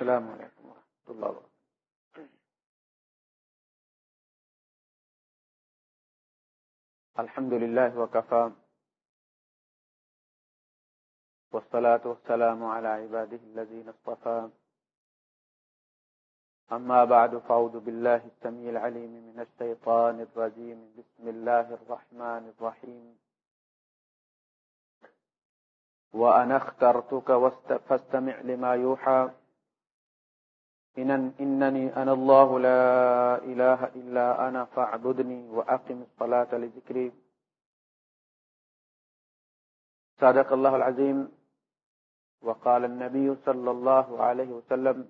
السلام علیکم ورحمۃ اللہ وبرکاتہ۔ الحمد للہ وکفا۔ والصلاة والسلام على عباده الذين اصطفى أما بعد فعوذ بالله السميع العليم من الشيطان الرجيم بسم الله الرحمن الرحيم وأنا اخترتك فاستمع لما يوحى إنني أنا الله لا إله إلا أنا فاعبدني وأقم الصلاة لذكري. صدق الله العظيم. وقال النبي صلى الله عليه وسلم،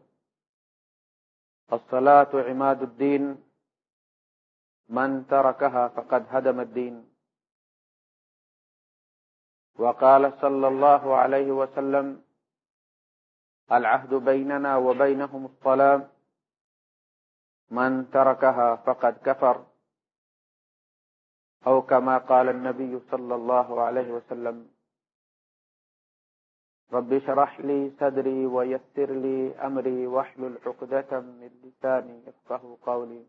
الصلاة عماد الدين. من تركها فقد هدم الدين. وقال صلى الله عليه وسلم العهد بيننا وبينهم الصلاة من تركها فقد كفر. أو كما قال النبي صلى الله عليه وسلم، رب شرح لي صدري ويسر لي أمري وحل العقدة من لساني افقه قولي.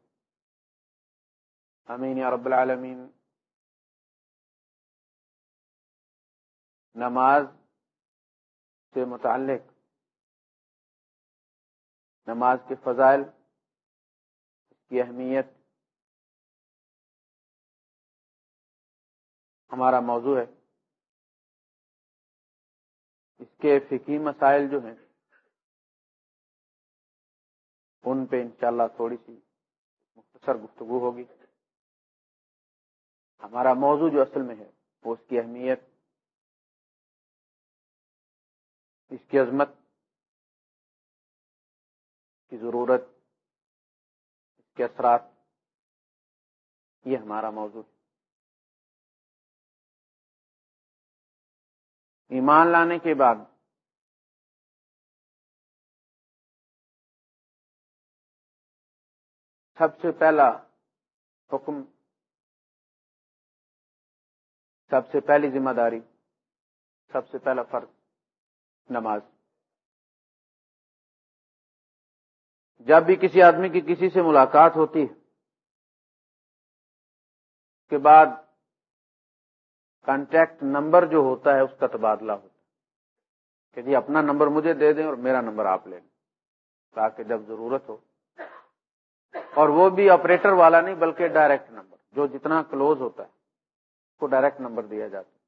امین یا رب العالمین نماز سے متعلق نماز کے فضائل، اس کی اہمیت۔ ہمارا موضوع ہے۔ اس کے فکی مسائل جو ہیں، ان پہ انشاءاللہ تھوڑی سی مختصر گفتگو ہوگی۔ ہمارا موضوع جو اصل میں ہے، وہ اس کی اہمیت، اس کی عظمت کی ضرورت اس کے اثرات، یہ ہمارا موضوع ہے۔ ایمان لانے کے بعد سب سے پہلا حکم، سب سے پہلی ذمہ داری، سب سے پہلا فرض، نماز۔ جب بھی کسی آدمی کی کسی سے ملاقات ہوتی کے بعد کانٹیکٹ نمبر جو ہوتا ہے، اس کا تبادلہ ہوتا ہے کہ جی اپنا نمبر مجھے دے دیں اور میرا نمبر آپ لیں، تاکہ جب ضرورت ہو۔ اور وہ بھی آپریٹر والا نہیں، بلکہ ڈائریکٹ نمبر جو جتنا کلوز ہوتا ہے، اس کو ڈائریکٹ نمبر دیا جاتا ہے۔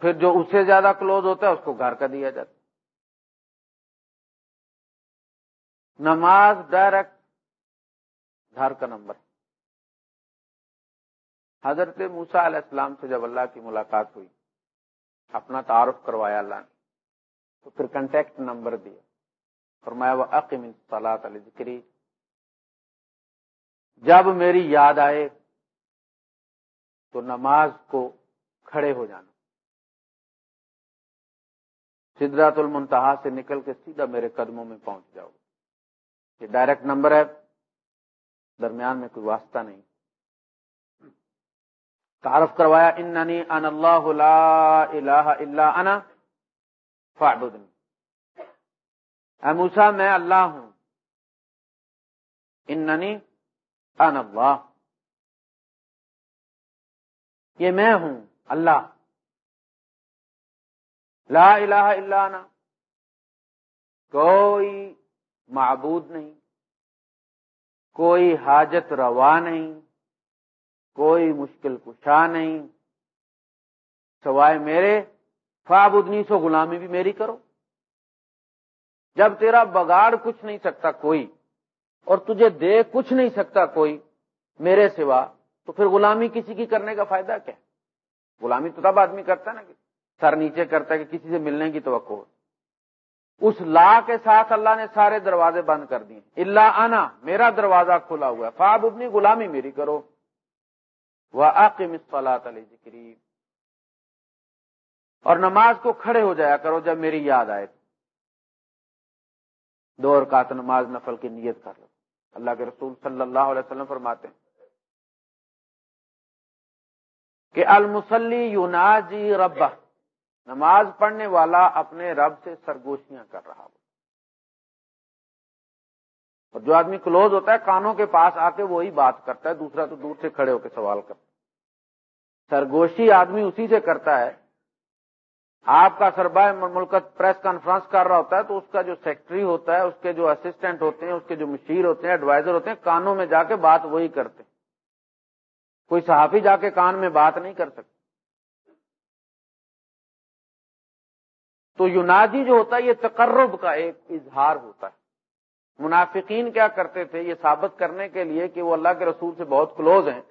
پھر جو اس سے زیادہ کلوز ہوتا ہے، اس کو گھر کا دیا جاتا ہے۔ نماز ڈائریکٹ گھر کا نمبر۔ حضرت موسا علیہ السلام سے جب اللہ کی ملاقات ہوئی، اپنا تعارف کروایا اللہ نے، تو پھر کنٹیکٹ نمبر دیا۔ فرمایا وہ عقیم صلاح علی ذکری جب میری یاد آئے، تو نماز کو کھڑے ہو جانا۔ سدرات المنتہا سے نکل کے سیدھا میرے قدموں میں پہنچ جاؤ۔ یہ ڈائریکٹ نمبر ہے، درمیان میں کوئی واسطہ نہیں۔ تعارف کروایا، اننی ان اللہ لا الہ الا انا فاعبدنی. اے موسیٰ، میں اللہ ہوں۔ اننی ان اللہ. یہ میں ہوں، اللہ۔ لا الہ الا انا. کوئی معبود نہیں، کوئی حاجت روا نہیں، کوئی مشکل کشا نہیں، سوائے میرے فابدنی سو غلامی بھی میری کرو۔ جب تیرا بگاڑ کچھ نہیں سکتا کوئی، اور تجھے دے کچھ نہیں سکتا کوئی میرے سوا، تو پھر غلامی کسی کی کرنے کا فائدہ کیا؟ غلامی تو تب آدمی کرتا ہے نا سر نیچے کرتا ہے کہ کسی سے ملنے کی توقع ہو۔ اس لا کے ساتھ اللہ نے سارے دروازے بند کر دیے۔ اللہ آنا میرا دروازہ کھلا ہوا ہے۔ فاب اپنی غلامی میری کرو۔ وہ عقیم ذکری اور نماز کو کھڑے ہو جایا کرو جب میری یاد آئے۔ دو رکعت نماز نفل کی نیت کر لو۔ اللہ کے رسول صلی اللہ علیہ وسلم فرماتے ہیں کہ المسلی یوناجی ربہ۔ نماز پڑھنے والا اپنے رب سے سرگوشیاں کر رہا ہو۔ اور جو آدمی کلوز ہوتا ہے، کانوں کے پاس آ کے وہی بات کرتا ہے، دوسرا تو دور سے کھڑے ہو کے سوال کرتا ہے۔ سرگوشی آدمی اسی سے کرتا ہے، آپ کا سربا ملکت پریس کانفرنس کر رہا ہوتا ہے، تو اس کا جو سیکٹری ہوتا ہے، اس کے جو اسسٹنٹ ہوتے ہیں، اس کے جو مشیر ہوتے ہیں، ایڈوائزر ہوتے ہیں، کانوں میں جا کے بات وہی کرتے ہیں۔ کوئی صحافی جا کے کان میں بات نہیں کر سکتے تو یونادی جو ہوتا ہے، یہ تقرب کا ایک اظہار ہوتا ہے۔ منافقین کیا کرتے تھے؟ یہ ثابت کرنے کے لیے کہ وہ اللہ کے رسول سے بہت کلوز ہیں۔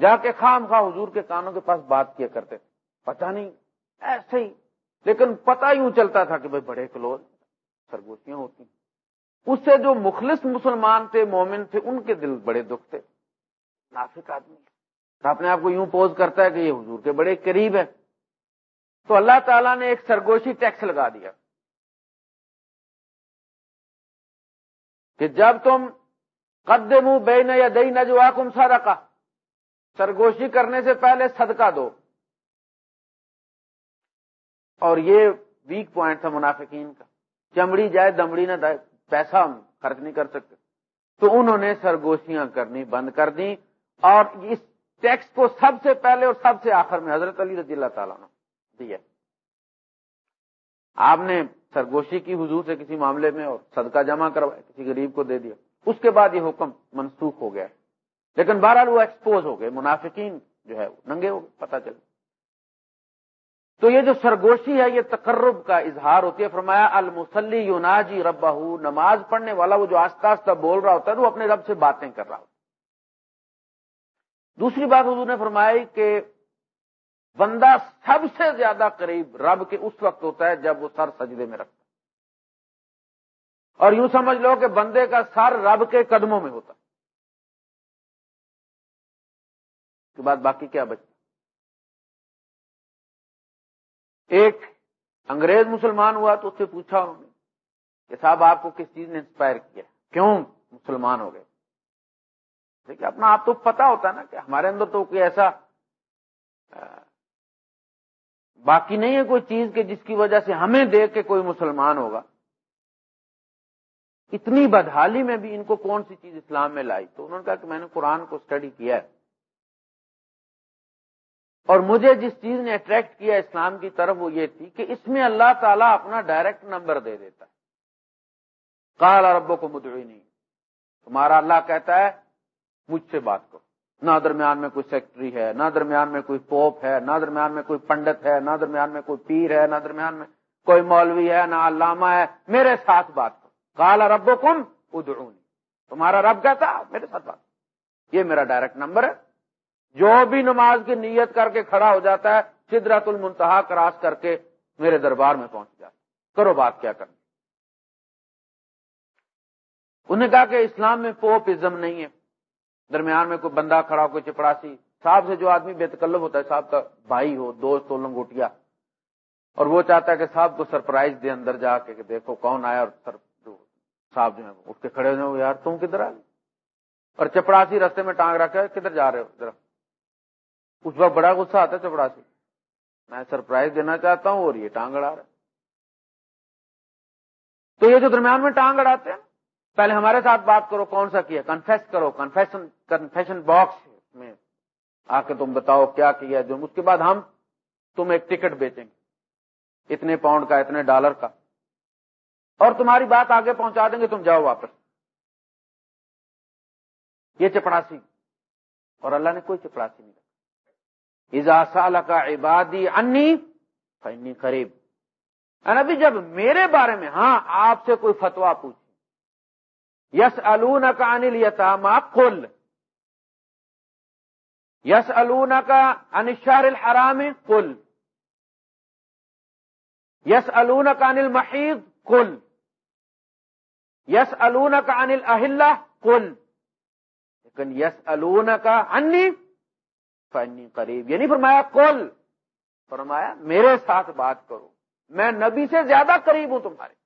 جا کے خام خواہ حضور کے کانوں کے پاس بات کیا کرتے تھے۔ پتا نہیں، ایسے ہی۔ لیکن پتا یوں چلتا تھا کہ بھائی بڑے کلوز سرگوشیاں ہوتی ہیں۔ اس سے جو مخلص مسلمان تھے، مومن تھے، ان کے دل بڑے دکھ تھے۔ نافک آدمی اپنے آپ کو یوں پوز کرتا ہے کہ یہ حضور کے بڑے قریب ہے تو اللہ تعالیٰ نے ایک سرگوشی ٹیکس لگا دیا کہ جب تم قدم بے یا دئی نہ جو کم سارا سرگوشی کرنے سے پہلے صدقہ دو۔ اور یہ ویک پوائنٹ تھا منافقین کا۔ چمڑی جائے دمڑی نہ دائے، پیسہ خرچ نہیں کر سکتے۔ تو انہوں نے سرگوشیاں کرنی بند کر دی اور اس ٹیکس کو سب سے پہلے اور سب سے آخر میں حضرت علی رضی اللہ تعالیٰ نے دیا آپ نے سرگوشی کی حضور سے کسی معاملے میں اور صدقہ جمع کروایا، کسی غریب کو دے دیا۔ اس کے بعد یہ حکم منسوخ ہو گیا۔ لیکن بہرحال وہ ایکسپوز ہو گئے، منافقین جو ہے ننگے ہو گئے پتا چلے تو یہ جو سرگوشی ہے، یہ تقرب کا اظہار ہوتی ہے۔ فرمایا المسلی یوناجی ربہ نماز پڑھنے والا وہ جو آستہ آستہ بول رہا ہوتا ہے، وہ اپنے رب سے باتیں کر رہا ہوتا دوسری بات حضور نے فرمائی کہ بندہ سب سے زیادہ قریب رب کے اس وقت ہوتا ہے جب وہ سر سجدے میں رکھتا ہے۔ اور یوں سمجھ لو کہ بندے کا سر رب کے قدموں میں ہوتا ہے۔ کے بعد باقی کیا بچتا ایک انگریز مسلمان ہوا تو اس سے پوچھا انہوں نے کہ صاحب، آپ کو کس چیز نے انسپائر کیا؟ کیوں مسلمان ہو گئے؟ دیکھیے، اپنا آپ تو پتا ہوتا ہے نا کہ ہمارے اندر تو کوئی ایسا باقی نہیں ہے کوئی چیز کہ جس کی وجہ سے ہمیں دیکھ کے کوئی مسلمان ہوگا۔ اتنی بدحالی میں بھی ان کو کون سی چیز اسلام میں لائی؟ تو انہوں نے کہا کہ میں نے قرآن کو اسٹڈی کیا ہے۔ اور مجھے جس چیز نے اٹریکٹ کیا اسلام کی طرف وہ یہ تھی کہ اس میں اللہ تعالیٰ اپنا ڈائریکٹ نمبر دے دیتا ہے۔ کال ربوں کو مدعی نہیں تمہارا اللہ کہتا ہے، مجھ سے بات کرو۔ نہ درمیان میں کوئی سیکٹری ہے، نہ درمیان میں کوئی پوپ ہے، نہ درمیان میں کوئی پنڈت ہے، نہ درمیان میں کوئی پیر ہے، نہ درمیان میں کوئی مولوی ہے، نہ علامہ ہے، میرے ساتھ بات کرو۔ کالا رب کم ادرونی تمہارا رب کہتا میرے ساتھ بات یہ میرا ڈائریکٹ نمبر ہے۔ جو بھی نماز کی نیت کر کے کھڑا ہو جاتا ہے سدرت المنتہا کراس کر کے میرے دربار میں پہنچ جاتا کرو بات کیا کرنی۔ انہوں نے کہا کہ اسلام میں پوپ ازم نہیں ہے۔ درمیان میں کوئی بندہ کھڑا ہو، کوئی چپڑاسی۔ صاحب سے جو آدمی بے تکلب ہوتا ہے، صاحب کا بھائی ہو، دوست ہو لنگوٹیا اور وہ چاہتا ہے کہ صاحب کو سرپرائز دے اندر جا کے کہ دیکھو کون آیا اور سر صاحب جو ہے اٹھ کے کھڑے ہو یار تم کدھر آ اور چپڑاسی رستے میں ٹانگ رکھا ہے کدھر جا رہے ہو؟ اس وقت بڑا غصہ آتا ہے چپڑاسی۔ میں سرپرائز دینا چاہتا ہوں اور یہ ٹانگ اڑا رہا تو یہ جو درمیان میں ٹانگ اڑاتے ہیں پہلے ہمارے ساتھ بات کرو، کون سا کیا؟ کنفیس کرو کنفیشن کنفیشن باکس میں آ کے تم بتاؤ کیا کیا جو اس کے بعد ہم تم ایک ٹکٹ بیچیں گے۔ اتنے پاؤنڈ کا، اتنے ڈالر کا۔ اور تمہاری بات آگے پہنچا دیں گے، تم جاؤ واپس۔ یہ چپڑاسی۔ اور اللہ نے کوئی چپڑاسی نہیں رکھا۔ کا عبادی انی فنی قریب۔ ابھی جب میرے بارے میں ہاں آپ سے کوئی فتوا پوچھ یس الون کا انل یتاما کل یس الون کا انشار الحرام کل یس الون کا انل محیض کل یس الون کا انل اہل کل لیکن یس الون کا انی فنی قریب۔ یعنی فرمایا کل فرمایا، میرے ساتھ بات کرو۔ میں نبی سے زیادہ قریب ہوں تمہارے۔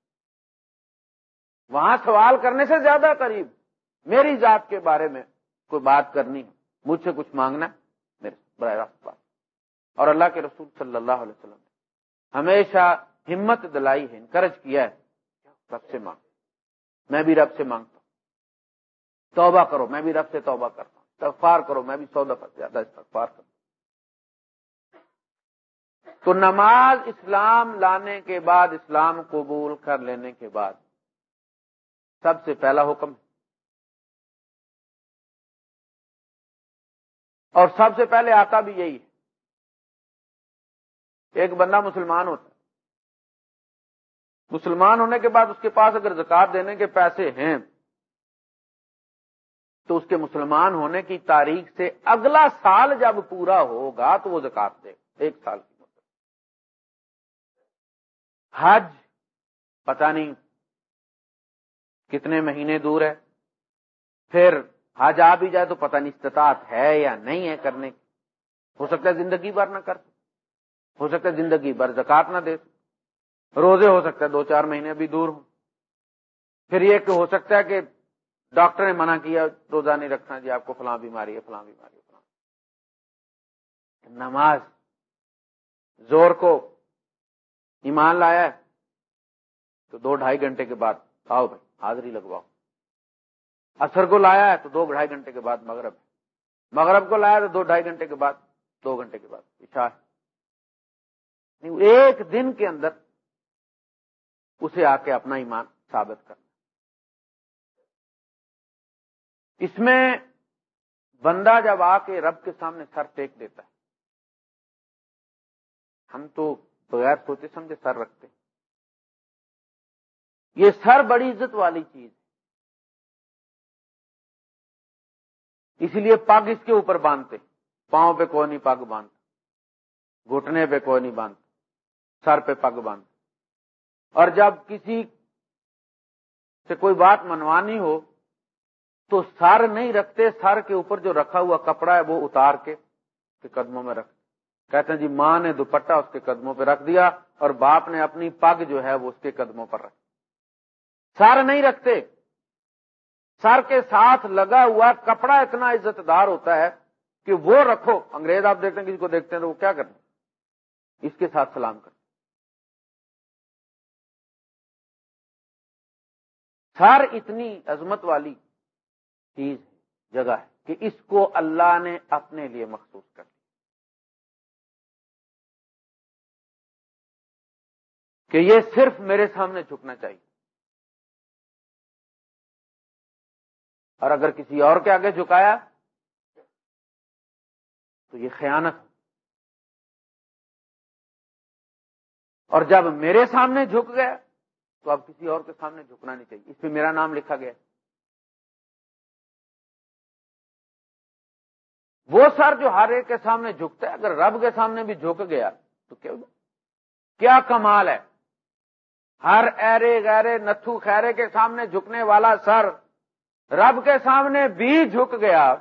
وہاں سوال کرنے سے زیادہ قریب۔ میری ذات کے بارے میں کوئی بات کرنی ہے مجھ سے کچھ مانگنا، میرے براہ راست بات۔ اور اللہ کے رسول صلی اللہ علیہ وسلم نے ہمیشہ ہمت دلائی ہے، انکرج کیا ہے۔ سب سے مانگ۔ میں بھی رب سے مانگتا ہوں۔ توبہ کرو، میں بھی رب سے توبہ کرتا ہوں۔ استغفار کرو، میں بھی سو دفعہ زیادہ استغفار کرتا ہوں۔ تو نماز اسلام لانے کے بعد، اسلام قبول کر لینے کے بعد سب سے پہلا حکم اور سب سے پہلے آتا بھی یہی ہے۔ ایک بندہ مسلمان ہوتا ہے۔ مسلمان ہونے کے بعد اس کے پاس اگر زکات دینے کے پیسے ہیں، تو اس کے مسلمان ہونے کی تاریخ سے اگلا سال جب پورا ہوگا تو وہ زکات دے ایک سال کی مدت۔ حج پتہ نہیں کتنے مہینے دور ہے۔ پھر حج آ بھی جائے تو پتہ نہیں استطاعت ہے یا نہیں ہے کرنے کی۔ ہو سکتا ہے زندگی بھر نہ کر ہو سکتا ہے زندگی بھر زکات نہ دے روزے ہو سکتا ہے دو چار مہینے ابھی دور ہوں۔ پھر یہ کہ ہو سکتا ہے کہ ڈاکٹر نے منع کیا، روزہ نہیں رکھنا جی آپ کو فلاں بیماری ہے، فلاں بیماری ہے، فلاں نماز، زور کو ایمان لایا ہے تو دو ڈھائی گھنٹے کے بعد آؤ بھائی۔ حاضری لگواؤ اثر کو لایا ہے تو دو ڈھائی گھنٹے کے بعد مغرب مغرب کو لایا تو دو ڈھائی گھنٹے کے بعد، دو گھنٹے کے بعد ہے۔ یعنی ایک دن کے اندر اسے آ کے اپنا ایمان ثابت کرنا۔ اس میں بندہ جب آ کے رب کے سامنے سر ٹیک دیتا ہے، ہم تو بغیر سوچے سمجھے سر رکھتے یہ سر بڑی عزت والی چیز ہے۔ اسی لیے پگ اس کے اوپر باندھتے پاؤں پہ کوئی نہیں پگ باندھتا۔ گھٹنے پہ کوئی نہیں باندھتا۔ سر پہ پگ باندھتا۔ اور جب کسی سے کوئی بات منوانی ہو، تو سر نہیں رکھتے، سر کے اوپر جو رکھا ہوا کپڑا ہے، وہ اتار کے قدموں میں رکھ کہتے ہیں جی ماں نے دوپٹا اس کے قدموں پہ رکھ دیا اور باپ نے اپنی پگ جو ہے وہ اس کے قدموں پر رکھ سر نہیں رکھتے۔ سر کے ساتھ لگا ہوا کپڑا اتنا عزت دار ہوتا ہے کہ وہ رکھو۔ انگریز آپ دیکھتے ہیں، کسی کو دیکھتے ہیں تو وہ کیا کرتے اس کے ساتھ سلام کرتے سر اتنی عظمت والی چیز، جگہ ہے کہ اس کو اللہ نے اپنے لیے مخصوص کر دیا۔ کہ یہ صرف میرے سامنے جھکنا چاہیے۔ اور اگر کسی اور کے آگے جھکایا تو یہ خیانت اور جب میرے سامنے جھک گیا تو اب کسی اور کے سامنے جھکنا نہیں چاہیے۔ اس پہ میرا نام لکھا گیا۔ وہ سر جو ہر ایک کے سامنے جھکتا ہے، اگر رب کے سامنے بھی جھک گیا تو کیا کمال ہے؟ ہر ایرے گہرے نتھو خیرے کے سامنے جھکنے والا سر رب کے سامنے بھی جھک گیا،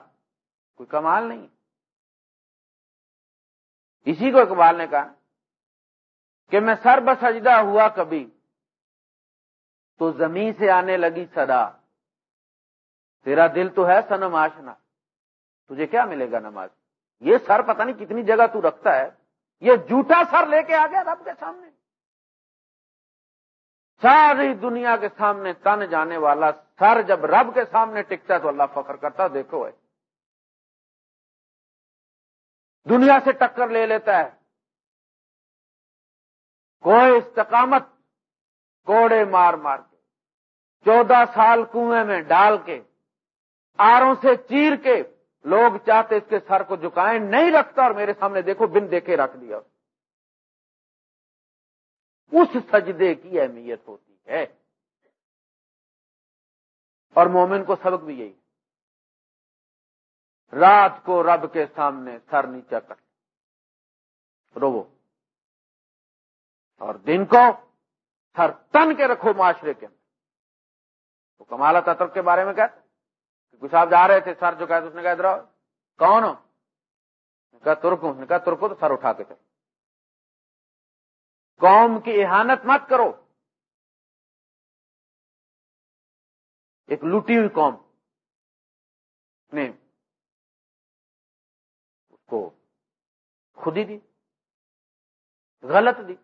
کوئی کمال نہیں۔ اسی کو اقبال نے کہا کہ میں سر بسجدہ ہوا کبھی تو زمین سے آنے لگی صدا۔ تیرا دل تو ہے سنم آشنا تجھے کیا ملے گا نماز؟ یہ سر پتہ نہیں کتنی جگہ تو رکھتا ہے۔ یہ جھوٹا سر لے کے آ گیا رب کے سامنے۔ ساری دنیا کے سامنے تن جانے والا سر جب رب کے سامنے ٹکتا ہے تو اللہ فخر کرتا دیکھو ہے دنیا سے ٹکر لے لیتا ہے۔ کوئی استقامت کوڑے مار مار کے، چودہ سال کنویں میں ڈال کے، آروں سے چیر کے، لوگ چاہتے اس کے سر کو جھکائیں، نہیں رکھتا اور میرے سامنے دیکھو، بن دیکھے رکھ دیا۔ اس سجدے کی اہمیت ہوتی ہے۔ اور مومن کو سبق بھی یہی۔ رات کو رب کے سامنے سر نیچا کر رو اور دن کو سر تن کے رکھو معاشرے کے اندر۔ تو کمالا تطر کے بارے میں کہتے کچھ آپ جا رہے تھے سر جو اس نے کہا، ادھر کون ہو؟ کہا، ترک ہوں۔ نے کہا، ترک ہو تو سر اٹھا کے چلو۔ قوم کی احانت مت کرو۔ ایک لوٹی ہوئی قوم نے اس کو خود ہی دی، غلط دی۔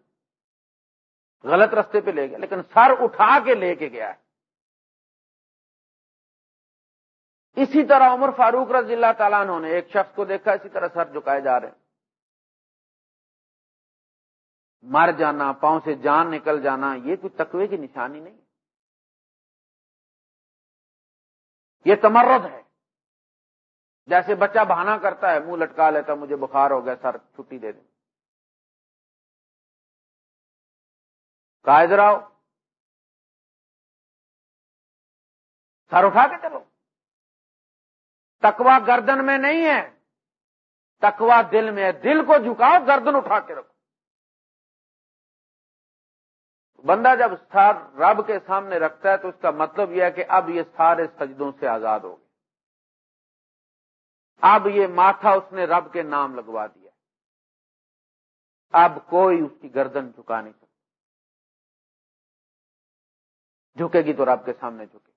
غلط رستے پہ لے گیا، لیکن سر اٹھا کے لے کے گیا۔ ہے اسی طرح عمر فاروق رضی اللہ تعالیٰ نے ایک شخص کو دیکھا، اسی طرح سر جھکائے جا رہے ہیں۔ مر جانا، پاؤں سے جان نکل جانا، یہ کوئی تقوی کی نشانی نہیں۔ یہ تمرد ہے۔ جیسے بچہ بہانا کرتا ہے، منہ لٹکا لیتا مجھے بخار ہو گیا، سر چھٹی دے دیں۔ قائد راؤ سر اٹھا کے چلو۔ تکوا گردن میں نہیں ہے۔ تکوا دل میں ہے۔ دل کو جھکاؤ، گردن اٹھا کے رکھو۔ بندہ جب سار رب کے سامنے رکھتا ہے تو اس کا مطلب یہ ہے کہ اب یہ سارے سجدوں سے آزاد ہو گئے۔ اب یہ ماتھا اس نے رب کے نام لگوا دیا۔ اب کوئی اس کی گردن جھکا نہیں سکتا۔ جھکے گی تو رب کے سامنے جھکے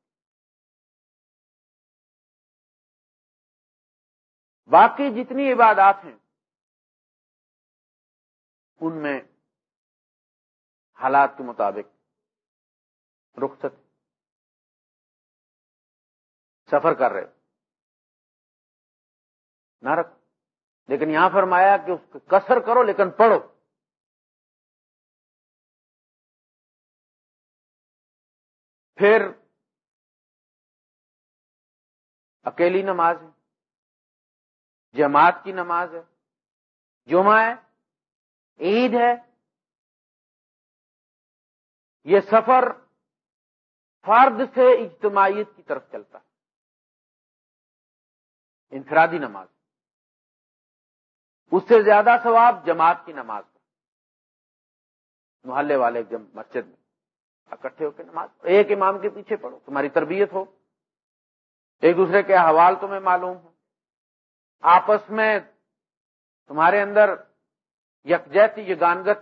باقی جتنی عبادات ہیں، ان میں حالات کے مطابق۔ رخصت۔ سفر کر رہے نہ رکھو لیکن یہاں فرمایا کہ اس کسر کرو لیکن پڑھو۔ پھر اکیلی نماز ہے۔ جماعت کی نماز ہے۔ جمعہ ہے۔ عید ہے۔ یہ سفر فرد سے اجتماعیت کی طرف چلتا ہے۔ انفرادی نماز۔ اس سے زیادہ ثواب جماعت کی نماز۔ کا محلے والے جب مسجد میں اکٹھے ہو کے نماز۔ ایک امام کے پیچھے پڑھو، تمہاری تربیت ہو۔ ایک دوسرے کے حوال تمہیں معلوم ہو آپس میں تمہارے اندر یکجہتی یہ گانگت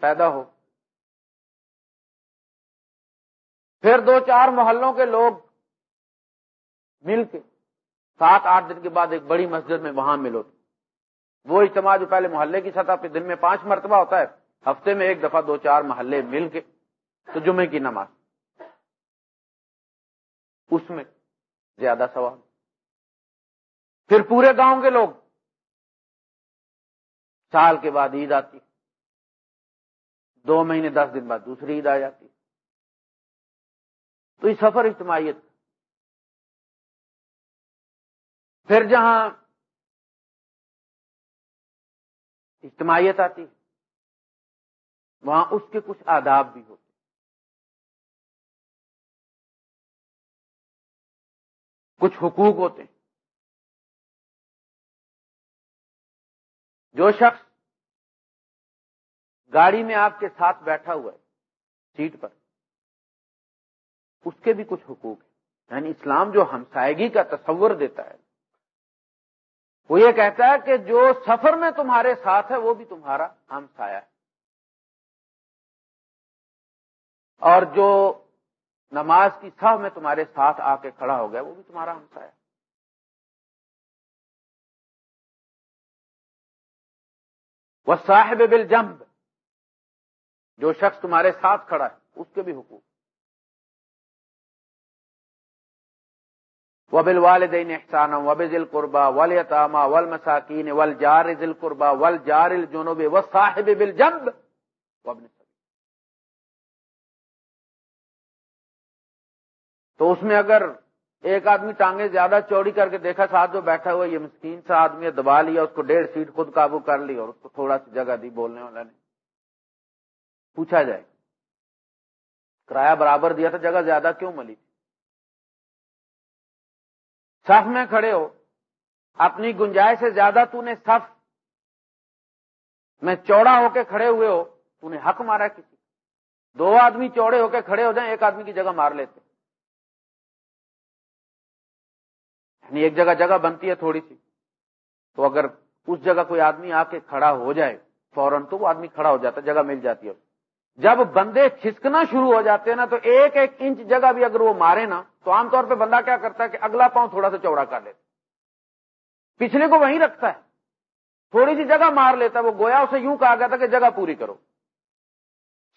پیدا ہو۔ پھر دو چار محلوں کے لوگ مل کے سات آٹھ دن کے بعد ایک بڑی مسجد میں وہاں ملو وہ اجتماع جو پہلے محلے کی سطح پہ دن میں پانچ مرتبہ ہوتا ہے، ہفتے میں ایک دفعہ دو چار محلے مل کے تو جمعے کی نماز۔ اس میں زیادہ سوال پھر پورے گاؤں کے لوگ سال کے بعد عید آتی۔ دو مہینے، دس دن بعد دوسری عید آ جاتی۔ تو یہ سفر اجتماعیت۔ پھر جہاں اجتماعیت آتی، وہاں اس کے کچھ آداب بھی ہوتے۔ کچھ حقوق ہوتے۔ ہیں جو شخص گاڑی میں آپ کے ساتھ بیٹھا ہوا ہے، سیٹ پر اس کے بھی کچھ حقوق ہیں۔ یعنی اسلام جو ہمسائگی کا تصور دیتا ہے، وہ یہ کہتا ہے کہ جو سفر میں تمہارے ساتھ ہے، وہ بھی تمہارا ہمسایا ہے۔ اور جو نماز کی سہ میں تمہارے ساتھ آ کے کھڑا ہو گیا، وہ بھی تمہارا ہمسایا ہے۔ وہ صاحب بل جو شخص تمہارے ساتھ کھڑا ہے، اس کے بھی حقوق وبل والدین احسان وب ذل قربا ول یتاما ول مساکین ول جار ذل قربا ول جار الجنوب و صاحب بل جمب تو اس میں اگر ایک آدمی ٹانگیں زیادہ چوڑی کر کے دیکھا، ساتھ جو بیٹھا ہوا یہ مسکین سا آدمی دبا لیا، اس کو ڈیڑھ سیٹ خود قابو کر لی اور اس کو تھوڑا سی جگہ دی، بولنے والا نے پوچھا جائے، کرایہ برابر دیا تھا جگہ زیادہ کیوں ملی؟ تھی صف میں کھڑے ہو۔ اپنی گنجائش سے زیادہ تو نے صف میں چوڑا ہو کے کھڑے ہوئے ہو، تو نے حق مارا کسی دو آدمی چوڑے ہو کے کھڑے ہو جائیں، ایک آدمی کی جگہ مار لیتے۔ یعنی ایک جگہ جگہ بنتی ہے تھوڑی سی۔ تو اگر اس جگہ کوئی آدمی آ کے کھڑا ہو جائے فوراً تو وہ آدمی کھڑا ہو جاتا ہے جگہ مل جاتی ہے۔ جب بندے کھسکنا شروع ہو جاتے ہیں نا تو ایک ایک انچ جگہ بھی اگر وہ مارے نا تو عام طور پہ بندہ کیا کرتا ہے کہ اگلا پاؤں تھوڑا سا چوڑا کر لیتا پچھلے کو وہیں رکھتا ہے۔ تھوڑی سی جگہ مار لیتا ہے۔ وہ گویا اسے یوں کہا گیا تھا کہ جگہ پوری کرو۔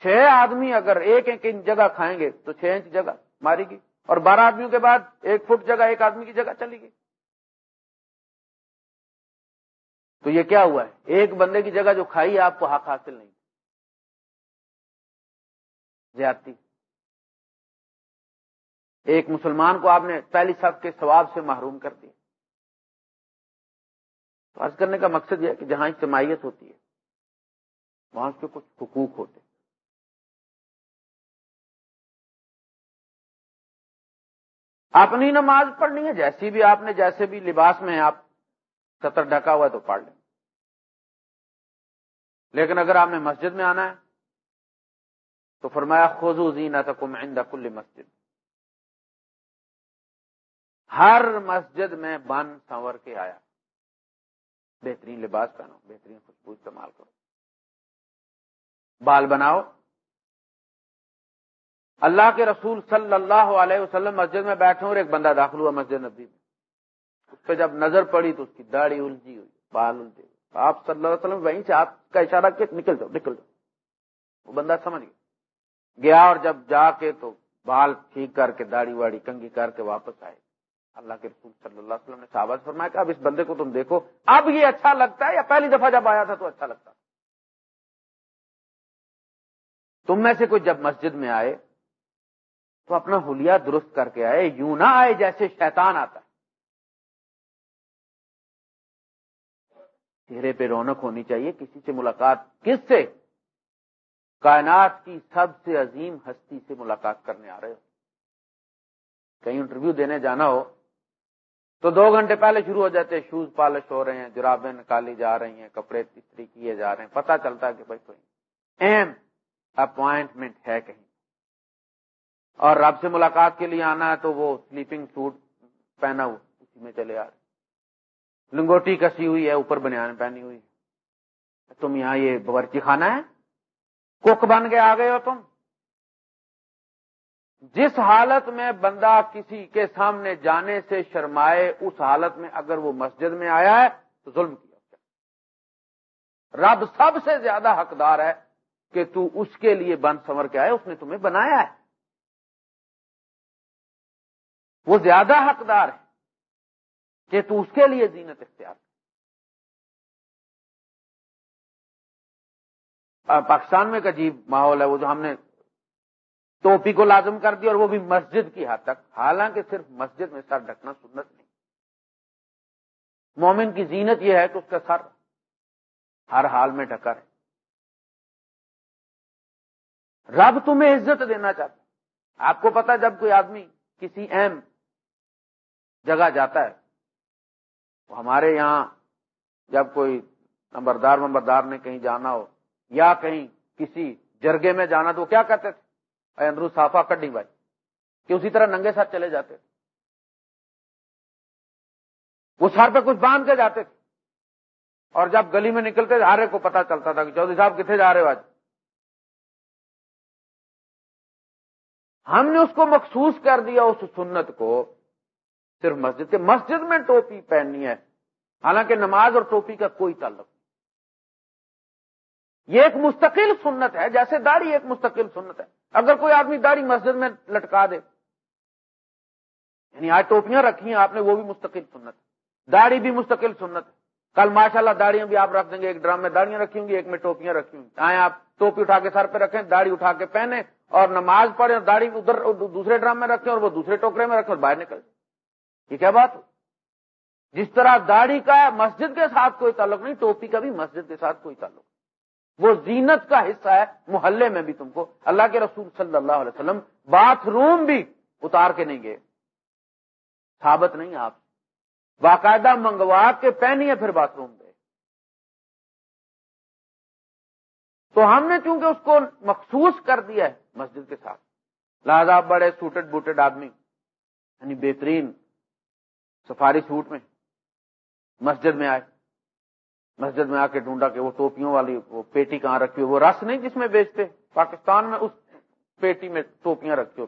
چھ آدمی اگر ایک ایک انچ جگہ کھائیں گے تو چھ انچ جگہ ماری گی۔ اور بارہ آدمیوں کے بعد ایک فٹ جگہ ایک آدمی کی جگہ چلی گئی۔ تو یہ کیا ہوا ہے؟ ایک بندے کی جگہ جو کھائی ہے، آپ کو حق حاصل نہیں۔ زیادتی۔ ایک مسلمان کو آپ نے پہلی سب کے ثواب سے محروم کر دیا۔ فرض کرنے کا مقصد یہ ہے کہ جہاں اجتماعیت ہوتی ہے، وہاں کے کچھ حقوق ہوتے اپنی نماز پڑھنی ہے، جیسی بھی آپ نے، جیسے بھی لباس میں آپ سطر ڈھکا ہوا ہے تو پڑھ لیں۔ لیکن اگر آپ نے مسجد میں آنا ہے تو فرمایا خوزو زینا عند کل مسجد۔ ہر مسجد میں بن سنور کے آیا۔ بہترین لباس پہنو، بہترین خوشبو استعمال کرو۔ بال بناؤ۔ اللہ کے رسول صلی اللہ علیہ وسلم مسجد میں بیٹھے اور ایک بندہ داخل ہوا مسجد نبی میں۔ اس پہ جب نظر پڑی تو اس کی داڑھی الجھی ہوئی، بال الجھے آپ صلی اللہ علیہ وسلم وہیں سے آپ کا اشارہ کیا؟ نکل جاؤ نکل جاؤ۔ وہ بندہ سمجھ گیا۔ گیا اور جب جا کے تو بال ٹھیک کر کے داڑھی واڑی کنگی کر کے واپس آئے۔ اللہ کے رسول صلی اللہ علیہ وسلم نے صحابت فرمایا کہ اب اس بندے کو تم دیکھو۔ اب یہ اچھا لگتا ہے یا پہلی دفعہ جب آیا تھا تو اچھا لگتا تم میں سے کوئی جب مسجد میں آئے تو اپنا ہولیا درست کر کے آئے، یوں نہ آئے جیسے شیطان آتا ہے۔ چہرے پہ رونق ہونی چاہیے، کسی سے ملاقات کس سے؟ کائنات کی سب سے عظیم ہستی سے ملاقات کرنے آ رہے ہو۔ کہیں انٹرویو دینے جانا ہو تو دو گھنٹے پہلے شروع ہو جاتے ہیں، شوز پالش ہو رہے ہیں جرابیں نکالی جا رہی ہیں، کپڑے استری کیے جا رہے ہیں پتا چلتا ہے کہ بھائی کوئی اہم اپوائنٹمنٹ ہے کہیں۔ اور رب سے ملاقات کے لیے آنا ہے تو وہ سلیپنگ سوٹ پہنا ہو اسی میں چلے آ رہے لنگوٹی کسی ہوئی ہے، اوپر بنیان پہنی ہوئی تم یہاں یہ باورچی خانہ ہے؟ کوک بن کے آ گئے ہو تم؟ جس حالت میں بندہ کسی کے سامنے جانے سے شرمائے، اس حالت میں اگر وہ مسجد میں آیا ہے تو ظلم کیا رب سب سے زیادہ حقدار ہے کہ تو اس کے لیے بند سمر کے آئے، اس نے تمہیں بنایا ہے۔ وہ زیادہ حقدار ہے کہ تو اس کے لیے زینت اختیار کر۔ پاکستان میں ایک عجیب ماحول ہے، وہ جو ہم نے ٹوپی کو لازم کر دیا اور وہ بھی مسجد کی حد تک۔ حالانکہ صرف مسجد میں سر ڈھکنا سنت نہیں۔ مومن کی زینت یہ ہے کہ اس کا سر ہر حال میں ڈھکا رہے۔ رب تمہیں عزت دینا چاہتا آپ کو پتا جب کوئی آدمی کسی اہم جگہ جاتا ہے ہمارے یہاں جب کوئی نمبردار نمبردار نے کہیں جانا ہو یا کہیں کسی جرگے میں جانا تو کیا کہتے تھے؟ اندرو صافا کڈی بھائی، کہ اسی طرح ننگے ساتھ چلے جاتے تھے۔ وہ سر پہ کچھ باندھ کے جاتے تھے۔ اور جب گلی میں نکلتے ہارے کو پتا چلتا تھا کہ چودھری صاحب کتنے جا رہے ہو آج۔ ہم نے اس کو مخصوص کر دیا، اس سنت کو۔ صرف مسجد کے مسجد میں ٹوپی پہننی ہے۔ حالانکہ نماز اور ٹوپی کا کوئی تعلق یہ ایک مستقل سنت ہے، جیسے داڑھی ایک مستقل سنت ہے۔ اگر کوئی آدمی داڑھی مسجد میں لٹکا دے یعنی آج ٹوپیاں رکھی ہیں، آپ نے وہ بھی مستقل سنت ہے۔ داڑھی بھی مستقل سنت ہے۔ کل ماشاء اللہ داڑیاں بھی آپ رکھ دیں گے، ایک ڈرام میں داڑیاں رکھی ہوں گی ایک میں ٹوپیاں رکھی ہوں گی آئے آپ ٹوپی اٹھا کے سر پہ رکھیں، داڑھی اٹھا کے پہنے اور نماز پڑھیں، اور داڑھی ادھر دوسرے ڈرام میں رکھیں اور وہ دوسرے ٹوکرے میں رکھیں اور باہر نکل یہ کیا بات جس طرح داڑھی کا مسجد کے ساتھ کوئی تعلق نہیں، ٹوپی کا بھی مسجد کے ساتھ کوئی تعلق وہ زینت کا حصہ ہے محلے میں بھی تم کو۔ اللہ کے رسول صلی اللہ علیہ وسلم باتھ روم بھی اتار کے نہیں گئے۔ ثابت نہیں آپ۔ باقاعدہ منگوا کے پہنی ہے پھر باتھ روم گئے تو ہم نے چونکہ اس کو مخصوص کر دیا ہے مسجد کے ساتھ، لہذا بڑے سوٹڈ بوٹڈ آدمی یعنی بہترین سفاری سوٹ میں مسجد میں آئے۔ مسجد میں آ کے ڈھونڈا کہ وہ ٹوپیوں والی وہ پیٹی کہاں رکھی ہو وہ رس نہیں جس میں بیچتے۔ پاکستان میں اس پیٹی میں ٹوپیاں رکھی ہو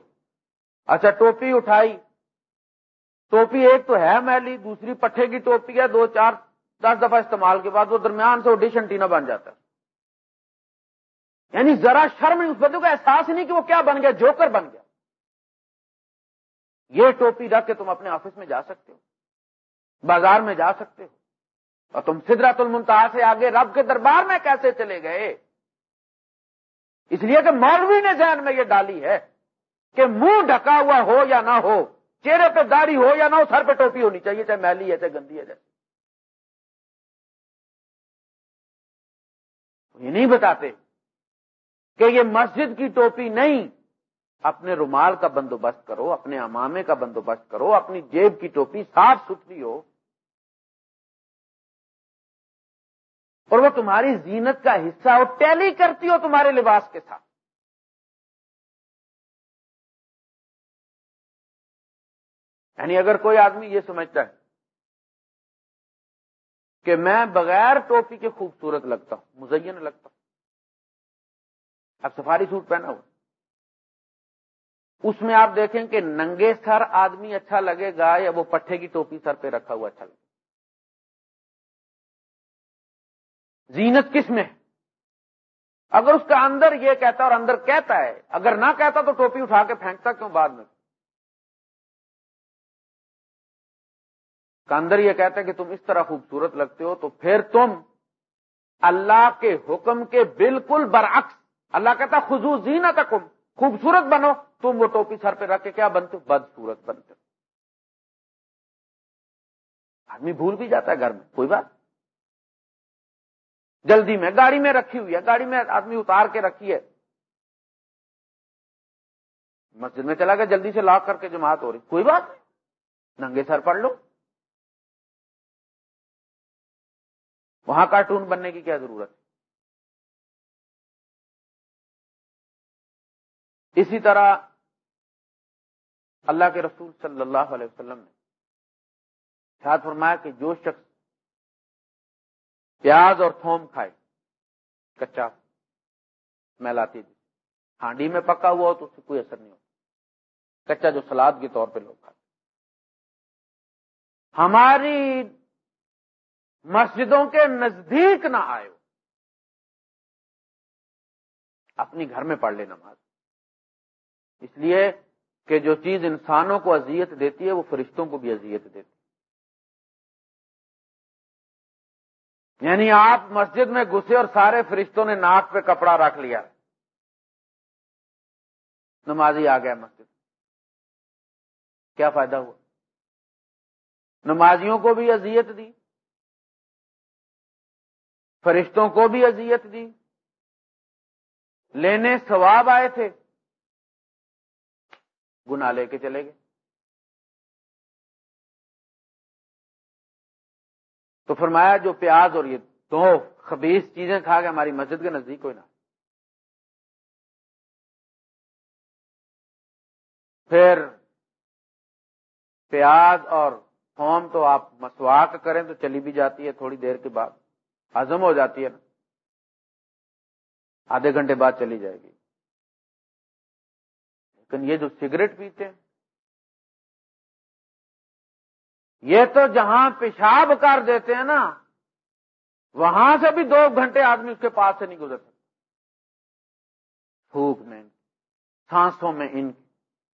اچھا ٹوپی اٹھائی۔ ٹوپی ایک تو ہے میلی، دوسری پٹھے کی ٹوپی ہے، دو چار، دس دفعہ استعمال کے بعد وہ درمیان سے وہ ڈش انٹینا بن جاتا ہے۔ یعنی ذرا شرم اس بندے کو احساس نہیں کہ وہ کیا بن گیا، جوکر بن گیا۔ یہ ٹوپی رکھ کے تم اپنے آفس میں جا سکتے ہو، بازار میں جا سکتے ہو۔ اور تم سدرات المنتا سے آگے رب کے دربار میں کیسے چلے گئے؟ اس لیے کہ مولوی نے ذہن میں یہ ڈالی ہے کہ منہ ڈھکا ہوا ہو یا نہ ہو، چہرے پہ داڑھی ہو یا نہ ہو، سر پہ ٹوپی ہونی چاہیے، چاہے میلی ہے، چاہے گندی ہے جیسے یہ نہیں بتاتے کہ یہ مسجد کی ٹوپی نہیں۔ اپنے رومال کا بندوبست کرو، اپنے امامے کا بندوبست کرو، اپنی جیب کی ٹوپی صاف ستھری ہو اور وہ تمہاری زینت کا حصہ ہو ٹیلی کرتی ہو تمہارے لباس کے ساتھ۔ یعنی اگر کوئی آدمی یہ سمجھتا ہے کہ میں بغیر ٹوپی کے خوبصورت لگتا ہوں، مزین لگتا ہوں۔ اب سفاری سوٹ پہنا ہو اس میں آپ دیکھیں کہ ننگے سر آدمی اچھا لگے گا یا وہ پٹھے کی ٹوپی سر پہ رکھا ہوا اچھا لگے زینت کس میں؟ اگر اس کا اندر یہ کہتا اور اندر کہتا ہے، اگر نہ کہتا تو ٹوپی اٹھا کے پھینکتا، کیوں بعد میں؟ اندر یہ کہتا ہے کہ تم اس طرح خوبصورت لگتے ہو، تو پھر تم اللہ کے حکم کے بالکل برعکس، اللہ کہتا خزو زینا تک خوبصورت بنو، تم وہ ٹوپی سر پہ رکھ کے کیا بنتے بدسورت بنتے آدمی بھول بھی جاتا ہے گھر میں، کوئی بات جلدی میں، گاڑی میں رکھی ہوئی ہے، گاڑی میں آدمی اتار کے رکھی ہے۔ مسجد میں چلا گیا، جلدی سے لاک کر کے جماعت ہو رہی۔ کوئی بات نہیں، ننگے سر پڑھ لو۔ وہاں کارٹون بننے کی کیا ضرورت؟ اسی طرح اللہ کے رسول صلی اللہ علیہ وسلم نے ساتھ فرمایا کہ جو شخص پیاز اور تھوم کھائے۔ کچا میلاتی تھی ہانڈی میں پکا ہوا ہو تو اس سے کوئی اثر نہیں ہوتا۔ کچا جو سلاد کے طور پہ لوگ کھاتے ہماری مسجدوں کے نزدیک نہ آئے اپنی گھر میں پڑھ لے نماز۔ اس لیے کہ جو چیز انسانوں کو اذیت دیتی ہے، وہ فرشتوں کو بھی اذیت دیتی ہے۔ یعنی آپ مسجد میں گھسے اور سارے فرشتوں نے ناک پہ کپڑا رکھ لیا۔ نمازی آ گیا مسجد۔ کیا فائدہ ہوا؟ نمازیوں کو بھی اذیت دی۔ فرشتوں کو بھی اذیت دی۔ لینے ثواب آئے تھے۔ گنا لے کے چلے گئے۔ تو فرمایا جو پیاز اور یہ دو خبیص چیزیں کھا کے ہماری مسجد کے نزدیک کوئی نہ پھر پیاز اور فوم تو آپ مسواک کریں تو چلی بھی جاتی ہے تھوڑی دیر کے بعد۔ ہزم ہو جاتی ہے نا۔ آدھے گھنٹے بعد چلی جائے گی۔ لیکن یہ جو سگریٹ پیتے ہیں یہ تو جہاں پیشاب کر دیتے ہیں نا، وہاں سے بھی دو گھنٹے آدمی اس کے پاس سے نہیں گزر سکتا۔ پھوک میں سانسوں میں ان کی،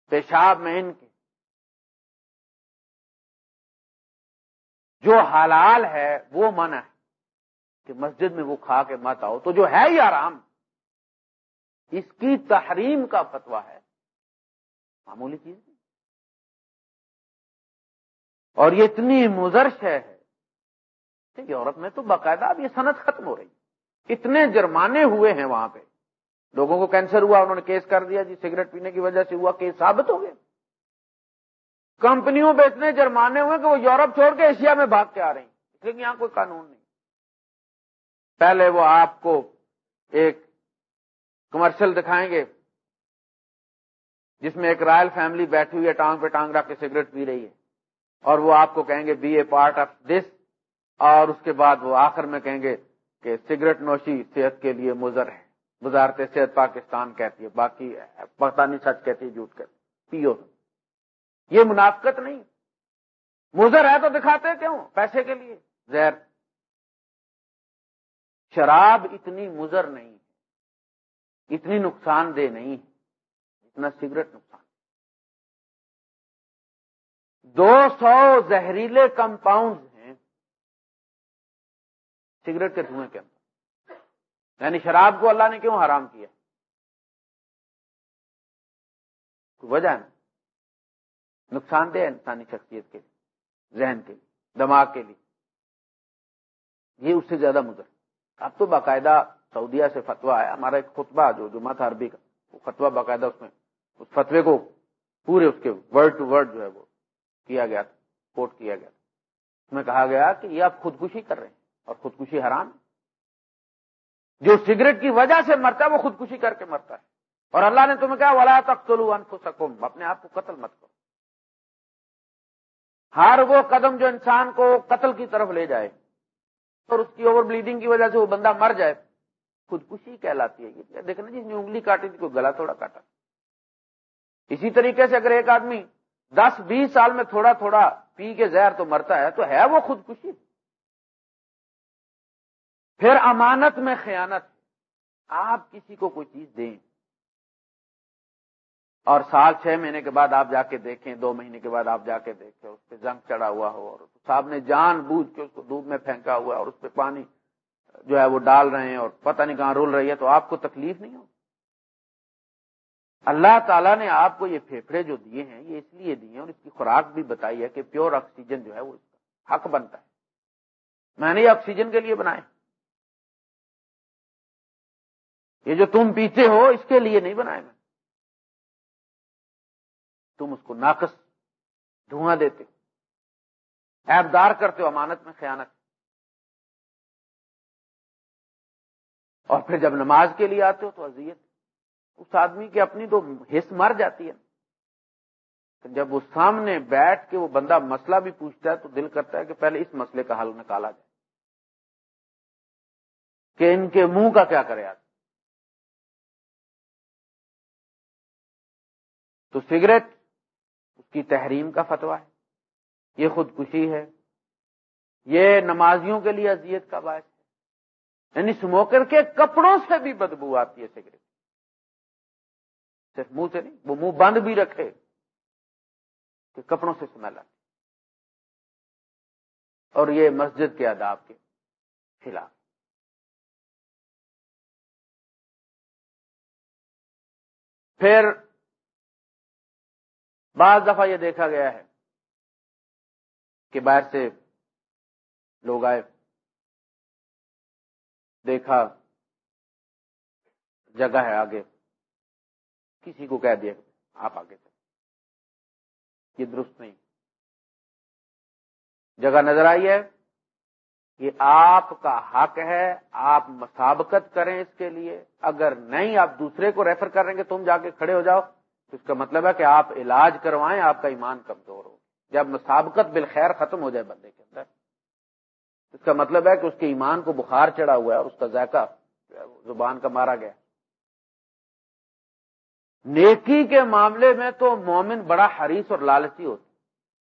پیشاب میں ان کی۔ جو حلال ہے، وہ منع ہے کہ مسجد میں وہ کھا کے مت آؤ۔ تو جو ہے ہی آرام اس کی تحریم کا فتوا ہے۔ معمولی چیز اور یہ اتنی مزرش ہے کہ یورپ میں تو باقاعدہ اب یہ صنعت ختم ہو رہی ہے۔ اتنے جرمانے ہوئے ہیں وہاں پہ۔ لوگوں کو کینسر ہوا، انہوں نے کیس کر دیا جی سگریٹ پینے کی وجہ سے ہوا، کیس ثابت ہو گئے۔ کمپنیوں پہ اتنے جرمانے ہوئے کہ وہ یورپ چھوڑ کے ایشیا میں بھاگ کے آ رہی ہیں۔ لیکن یہاں کوئی قانون نہیں۔ پہلے وہ آپ کو ایک کمرشل دکھائیں گے، جس میں ایک رائل فیملی بیٹھی ہوئی ہے، ٹانگ پہ ٹانگ رکھ کے سگریٹ پی رہی ہے۔ اور وہ آپ کو کہیں گے بی اے پارٹ آف دس اور اس کے بعد وہ آخر میں کہیں گے کہ سگریٹ نوشی صحت کے لیے مضر ہے. وزارت صحت پاکستان کہتی ہے، باقی پتا نہیں سچ کہتی ہے، جھوٹ کہتی پیو. یہ منافقت نہیں. مضر ہے تو دکھاتے کیوں؟ پیسے کے لیے. زہر. شراب اتنی مضر نہیں اتنی نقصان دہ نہیں اتنا سگریٹ نقصان دو سو زہریلے کمپاؤنڈ ہیں سگریٹ کے دھوئیں کے اندر۔ یعنی شراب کو اللہ نے کیوں حرام کیا؟ وجہ ہے نقصان دہ انسانی شخصیت کے لیے، ذہن کے لیے، دماغ کے لیے۔ یہ اس سے زیادہ مضر۔ اب تو باقاعدہ سعودیہ سے فتوا ہے ہمارا ایک خطبہ جو جمعہ تھا عربی کا، وہ فتوا باقاعدہ اس میں، اس فتوے کو پورے اس کے ورڈ ٹو ورڈ جو ہے وہ کیا گیا تھا، کوٹ کیا گیا تھا۔ اس میں کہا گیا کہ یہ آپ خودکشی کر رہے ہیں اور خودکشی حرام جو سگریٹ کی وجہ سے مرتا ہے، وہ خودکشی کر کے مرتا ہے۔ اور اللہ نے تمہیں کہا، ولا تک تو سکوں اپنے آپ کو قتل مت کرو۔ ہر وہ قدم جو انسان کو قتل کی طرف لے جائے اور اس کی اوور بلیڈنگ کی وجہ سے وہ بندہ مر جائے، خودکشی کہلاتی ہے۔ یہ دیکھنا جی، جس نے انگلی کاٹی تھی، کوئی گلا تھوڑا کاٹا۔ اسی طریقے سے اگر ایک آدمی دس بیس سال میں تھوڑا تھوڑا پی کے زہر تو مرتا ہے تو ہے وہ خودکشی۔ پھر امانت میں خیانت۔ آپ کسی کو کوئی چیز دیں۔ اور سال چھ مہینے کے بعد آپ جا کے دیکھیں، دو مہینے کے بعد آپ جا کے دیکھیں، اس پہ زنگ چڑھا ہوا ہو اور صاحب نے جان بوجھ کے اس کو دودھ میں پھینکا ہوا اور اس پہ پانی جو ہے وہ ڈال رہے ہیں اور پتہ نہیں کہاں رول رہی ہے تو آپ کو تکلیف نہیں ہو اللہ تعالیٰ نے آپ کو یہ پھیپڑے جو دیے ہیں، یہ اس لیے دیے ہیں اور اس کی خوراک بھی بتائی ہے کہ پیور آکسیجن جو ہے وہ اس کا حق بنتا ہے۔ میں نے یہ آکسیجن کے لیے بنائے۔ یہ جو تم پیتے ہو، اس کے لیے نہیں بنائے میں۔ تم اس کو ناقص دھواں دیتے ہو۔ ایبدار کرتے ہو، امانت میں خیانت۔ اور پھر جب نماز کے لیے آتے ہو تو اذیت۔ اس آدمی کی اپنی تو حص مر جاتی ہے۔ جب وہ سامنے بیٹھ کے وہ بندہ مسئلہ بھی پوچھتا ہے تو دل کرتا ہے کہ پہلے اس مسئلے کا حل نکالا جائے۔ کہ ان کے منہ کا کیا کرے آدمی؟ تو سگریٹ اس کی تحریم کا فتوا ہے۔ یہ خودکشی ہے۔ یہ نمازیوں کے لیے اذیت کا باعث ہے۔ یعنی اسموکر کے کپڑوں سے بھی بدبو آتی ہے سگریٹ۔ صرف منہ سے نہیں، وہ منہ بند بھی رکھے کہ کپڑوں سے سمیل آتی۔ اور یہ مسجد کے آداب کے خلاف۔ پھر بعض دفعہ یہ دیکھا گیا ہے کہ باہر سے لوگ آئے، دیکھا جگہ ہے آگے۔ کسی کو کہہ دیا آپ آگے یہ درست نہیں۔ جگہ نظر آئی ہے یہ آپ کا حق ہے، آپ مسابقت کریں اس کے لیے۔ اگر نہیں، آپ دوسرے کو ریفر کر رہے ہیں کہ تم جا کے کھڑے ہو جاؤ۔ اس کا مطلب ہے کہ آپ علاج کروائیں، آپ کا ایمان کمزور ہو۔ جب مسابقت بالخیر ختم ہو جائے بندے کے اندر اس کا مطلب ہے کہ اس کے ایمان کو بخار چڑھا ہوا ہے اور اس کا ذائقہ زبان کا مارا گیا۔ نیکی کے معاملے میں تو مومن بڑا حریص اور لالچی ہوتا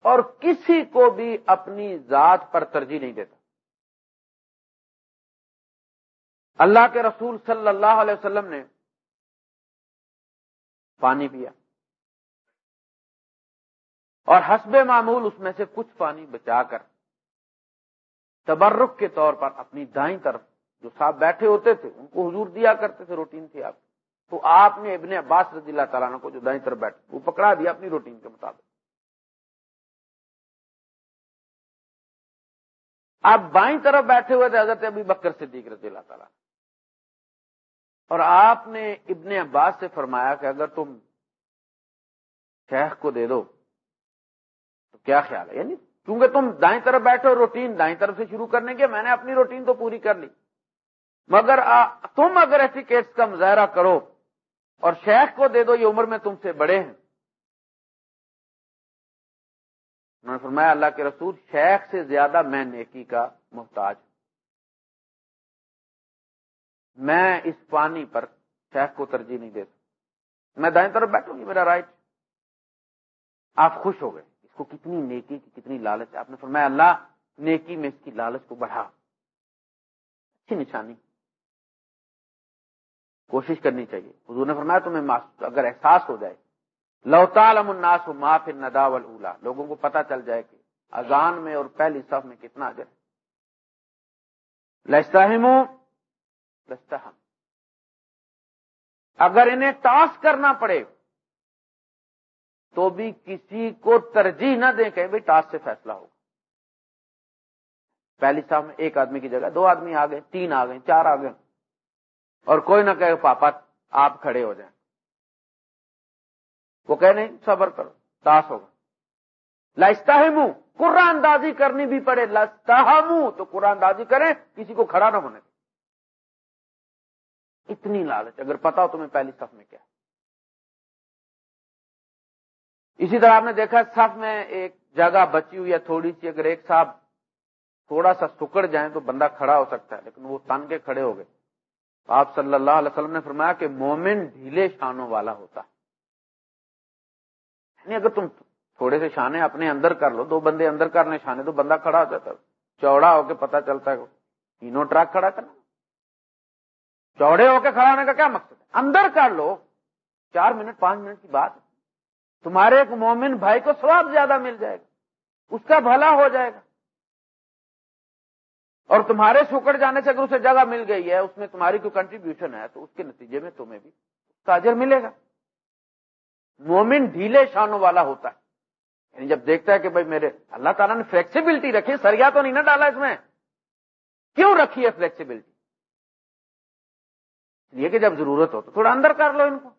اور کسی کو بھی اپنی ذات پر ترجیح نہیں دیتا۔ اللہ کے رسول صلی اللہ علیہ وسلم نے پانی پیا اور حسب معمول اس میں سے کچھ پانی بچا کر تبرک کے طور پر اپنی دائیں طرف جو صاحب بیٹھے ہوتے تھے ان کو حضور دیا کرتے تھے، روٹین تھی آپ تو آپ نے ابن عباس رضی اللہ تعالیٰ کو جو دائیں طرف بیٹھے وہ پکڑا دیا اپنی روٹین کے مطابق۔ آپ بائیں طرف بیٹھے ہوئے تھے حضرت ابھی بکر صدیق رضی اللہ تعالیٰ۔ اور آپ نے ابن عباس سے فرمایا کہ اگر تم شیخ کو دے دو تو کیا خیال ہے؟ یعنی کیونکہ تم دائیں طرف بیٹھو روٹین دائیں طرف سے شروع کرنے کے میں نے اپنی روٹین تو پوری کر لی۔ مگر آ, تم اگر ایسی کیس کا مظاہرہ کرو اور شیخ کو دے دو، یہ عمر میں تم سے بڑے ہیں۔ انہوں نے فرمایا، اللہ کے رسول، شیخ سے زیادہ میں نیکی کا محتاج ہوں۔ میں اس پانی پر شیخ کو ترجیح نہیں دیتا۔ میں دائیں طرف بیٹھوں گی، میرا رائٹ آپ خوش ہو گئے۔ اس کو کتنی نیکی کی، کتنی لالچ۔ آپ نے فرمایا، اللہ نیکی میں اس کی لالچ کو بڑھا۔ اچھی نشانی۔ کوشش کرنی چاہیے۔ حضور نے فرمایا تمہیں اگر احساس ہو جائے۔ لوتال الناس ما پھر نداول اولا لوگوں کو پتا چل جائے کہ اذان میں اور پہلی صف میں کتنا اجر لستاہم لستہم۔ اگر انہیں ٹاس کرنا پڑے، تو بھی کسی کو ترجیح نہ دیں کہ بھائی ٹاس سے فیصلہ ہوگا۔ پہلی صاحب میں ایک آدمی کی جگہ، دو آدمی آ گئے، تین آ گئے، چار آ گئے۔ اور کوئی نہ کہے پاپا آپ کھڑے ہو جائیں۔ وہ کہ نہیں، صبر کرو ٹاس ہوگا لائستا ہے منہ قرآن اندازی کرنی بھی پڑے۔ لستا منہ تو قرآن اندازی کریں، کسی کو کھڑا نہ ہونے اتنی لالچ، اگر پتا ہو تمہیں پہلی صف میں کیا۔ اسی طرح آپ نے دیکھا، صف میں ایک جگہ بچی ہوئی ہے، تھوڑی سی، اگر ایک صاحب تھوڑا سا سکڑ جائیں تو بندہ کھڑا ہو سکتا ہے، لیکن وہ تن کے کھڑے ہو گئے۔ آپ صلی اللہ علیہ وسلم نے فرمایا کہ مومن ڈھیلے شانوں والا ہوتا ہے۔ یعنی اگر تم تھوڑے سے شانے اپنے اندر کر لو، دو بندے اندر کرنے شانے تو بندہ کھڑا ہو جاتا چوڑا ہو کے پتا چلتا ہے۔ تینوں ٹرک کھڑا کرنا۔ چوڑے ہو کے کھڑا ہونے کا کیا مقصد ہے؟ اندر کر لو۔ چار منٹ، پانچ منٹ کی بات۔ تمہارے ایک مومن بھائی کو سواب زیادہ مل جائے گا۔ اس کا بھلا ہو جائے گا۔ اور تمہارے سکڑ جانے سے اگر اسے جگہ مل گئی ہے، اس میں تمہاری کوئی کنٹریبیوشن ہے، تو اس کے نتیجے میں تمہیں بھی تاجر ملے گا۔ مومن ڈھیلے شانوں والا ہوتا ہے۔ یعنی جب دیکھتا ہے کہ بھائی میرے اللہ تعالیٰ نے فلیکسیبلٹی رکھی، سریا تو نہیں نہ ڈالا اس میں۔ کیوں رکھی ہے فلیکسیبلٹی یہ کہ جب ضرورت ہو تو تھوڑا اندر کر لو ان کو۔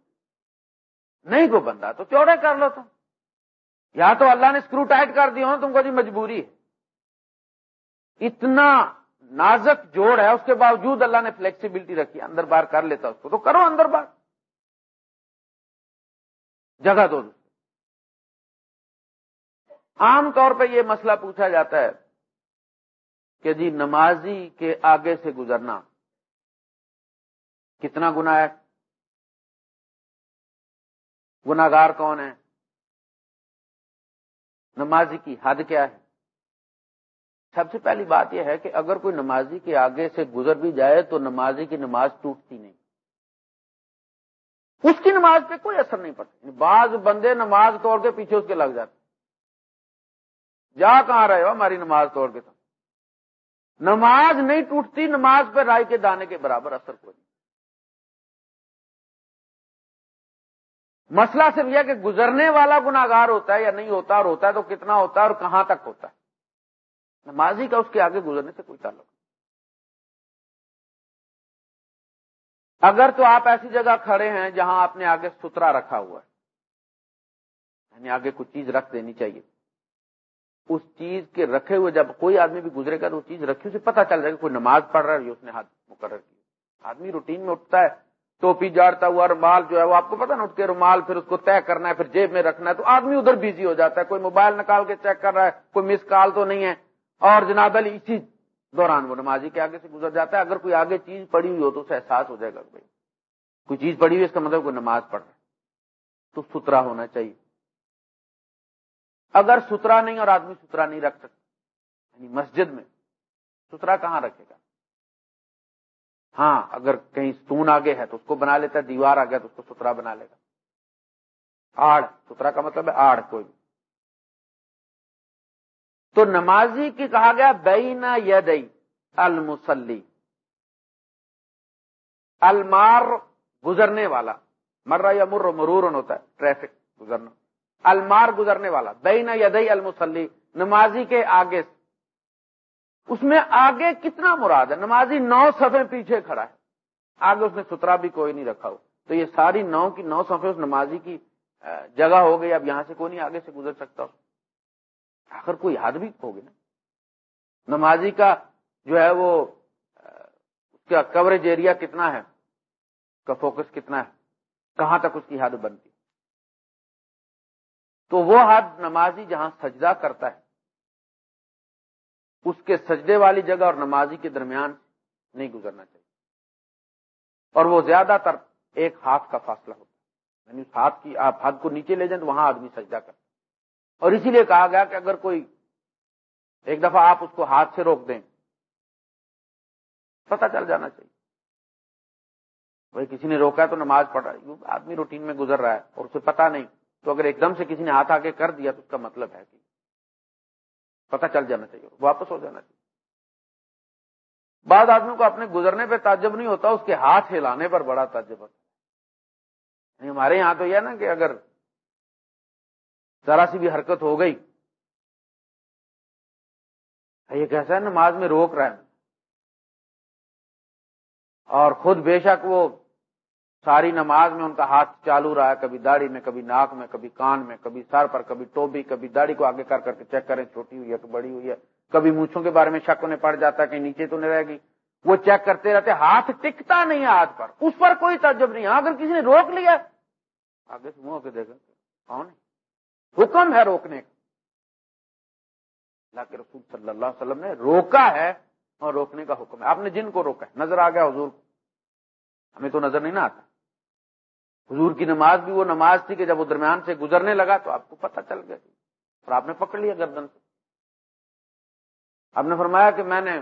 نہیں کو بندہ، تو چوڑے کر لو تم۔ یا تو اللہ نے اسکرو ٹائٹ کر دیا ہو تم کو جی مجبوری ہے۔ اتنا نازک جوڑ ہے، اس کے باوجود اللہ نے فلیکسیبلٹی رکھی، اندر بار کر لیتا اس کو۔ تو کرو اندر بار جگہ دو۔ عام طور پہ یہ مسئلہ پوچھا جاتا ہے کہ جی نمازی کے آگے سے گزرنا کتنا گنا ہے؟ گناگار کون ہے؟ نمازی کی حد کیا ہے؟ سب سے پہلی بات یہ ہے کہ اگر کوئی نمازی کے آگے سے گزر بھی جائے تو نمازی کی نماز ٹوٹتی نہیں۔ اس کی نماز پہ کوئی اثر نہیں پڑتا۔ یعنی بعض بندے نماز توڑ کے پیچھے اس کے لگ جاتے جا کہاں رہے ہو ہماری نماز توڑ کے تو؟ نماز نہیں ٹوٹتی، نماز پہ رائے کے دانے کے برابر اثر کوئی نہیں۔ مسئلہ صرف یہ کہ گزرنے والا گناگار ہوتا ہے یا نہیں ہوتا اور ہوتا ہے تو کتنا ہوتا ہے اور کہاں تک ہوتا ہے؟ نمازی کا اس کے آگے گزرنے سے کوئی تعلق اگر تو آپ ایسی جگہ کھڑے ہیں جہاں آپ نے آگے سترا رکھا ہوا ہے یعنی آگے کچھ چیز رکھ دینی چاہیے۔ اس چیز کے رکھے ہوئے جب کوئی آدمی بھی گزرے گا تو چیز رکھی، اسے پتا چل جائے گا کوئی نماز پڑھ رہا ہے اس نے ہاتھ مقرر کیا۔ آدمی روٹین میں اٹھتا ہے، ٹوپی جاڑتا ہوا، رومال جو ہے وہ آپ کو پتا نا اٹھ کے رومال، پھر اس کو طے کرنا ہے، پھر جیب میں رکھنا ہے تو آدمی ادھر بزی ہو جاتا ہے۔ کوئی موبائل نکال کے چیک کر رہا ہے، کوئی مس کال تو نہیں ہے۔ اور جناب علی اسی دوران وہ نمازی کے آگے سے گزر جاتا ہے، اگر کوئی آگے چیز پڑی ہوئی ہو تو اسے احساس ہو جائے گا بھائی، کوئی چیز پڑی ہوئی اس کا مطلب کوئی نماز پڑھ رہا ہے۔ تو ستھرا ہونا چاہیے۔ اگر ستھرا نہیں اور آدمی ستھرا نہیں رکھ سکتا یعنی مسجد میں ستھرا کہاں رکھے گا؟ ہاں اگر کہیں ستون آگے ہے تو اس کو بنا لیتا ہے، دیوار آ گیا تو اس کو ستھرا بنا لے گا آڑ ستھرا کا مطلب ہے آڑ کوئی تو نمازی کی کہا گیا بینا یدئی المسلی المار گزرنے والا۔ مر یا مر مرور ہوتا ہے، ٹریفک گزرنا۔ المار گزرنے والا۔ بینا یدئی المسلی نمازی کے آگے۔ اس میں آگے کتنا مراد ہے؟ نمازی نو صفحے پیچھے کھڑا ہے۔ آگے اس نے سترا بھی کوئی نہیں رکھا ہو۔ تو یہ ساری نو کی نو صفحے اس نمازی کی جگہ ہو گئی، اب یہاں سے کوئی نہیں آگے سے گزر سکتا ہو۔ آخر کوئی حد بھی ہوگی نا۔ نمازی کا جو ہے وہ، اس کا کوریج ایریا کتنا ہے؟ اس کا فوکس کتنا ہے؟ کہاں تک اس کی حد بنتی تو وہ حد نمازی جہاں سجدہ کرتا ہے، اس کے سجدے والی جگہ اور نمازی کے درمیان نہیں گزرنا چاہیے۔ اور وہ زیادہ تر ایک ہاتھ کا فاصلہ ہوتا ہے۔ یعنی اس ہاتھ کی، آپ حد کو نیچے لے جائیں تو وہاں آدمی سجدہ کرتا اور اسی لیے کہا گیا کہ اگر کوئی ایک دفعہ آپ اس کو ہاتھ سے روک دیں، پتہ چل جانا چاہیے۔ بھائی، کسی نے روکا ہے تو نماز پڑھ رہا ہے۔ آدمی روٹین میں گزر رہا ہے اور اسے پتا نہیں۔ تو اگر ایک دم سے کسی نے ہاتھ آگے کر دیا تو اس کا مطلب ہے کہ پتہ چل جانا چاہیے، واپس ہو جانا چاہیے۔ بعض آدمیوں کو اپنے گزرنے پہ تعجب نہیں ہوتا، اس کے ہاتھ ہلانے پر بڑا تعجب ہوتا یعنی ہمارے یہاں تو یہ نا کہ اگر ذرا سی بھی حرکت ہو گئی۔ یہ کیسا ہے نماز میں روک رہا ہے۔ اور خود بے شک وہ ساری نماز میں ان کا ہاتھ چالو رہا ہے۔ کبھی داڑھی میں، کبھی ناک میں، کبھی کان میں، کبھی سر پر، کبھی ٹوبی کبھی داڑھی کو آگے کر کر کے چیک کریں۔ چھوٹی ہوئی ہے کہ بڑی ہوئی ہے۔ کبھی مونچھوں کے بارے میں شک انہیں پڑ جاتا ہے کہ نیچے تو نہیں رہے گی۔ وہ چیک کرتے رہتے، ہاتھ ٹکتا نہیں ہے ہاتھ پر۔ اس پر کوئی تعجب نہیں۔ ہاں، اگر کسی نے روک لیا آگے سے منہ کے دیکھا کون حکم ہے روکنے کا۔ اللہ کے رسول صلی اللہ علیہ وسلم نے روکا ہے اور روکنے کا حکم ہے۔ آپ نے جن کو روکا ہے، نظر آ گیا حضور کو۔ ہمیں تو نظر نہیں نہ آتا۔ حضور کی نماز بھی وہ نماز تھی کہ جب وہ درمیان سے گزرنے لگا تو آپ کو پتہ چل گیا۔ اور آپ نے پکڑ لیا گردن سے۔ آپ نے فرمایا کہ میں نے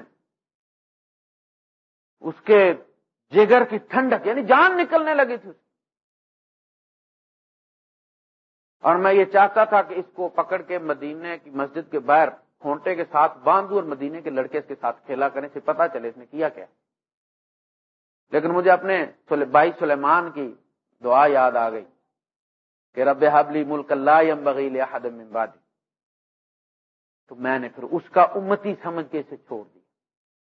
اس کے جگر کی ٹھنڈک یعنی جان نکلنے لگی تھی اور میں یہ چاہتا تھا کہ اس کو پکڑ کے مدینے کی مسجد کے باہر کھونٹے کے ساتھ باندھو اور مدینے کے لڑکے اس کے ساتھ کھیلا کرنے سے پتا چلے اس نے کیا کیا۔ لیکن مجھے اپنے بھائی سلیمان کی دعا یاد آ گئی کہ رب حبلی ملک اللہ بغیل تو میں نے پھر اس کا امتی سمجھ کے اسے چھوڑ دیا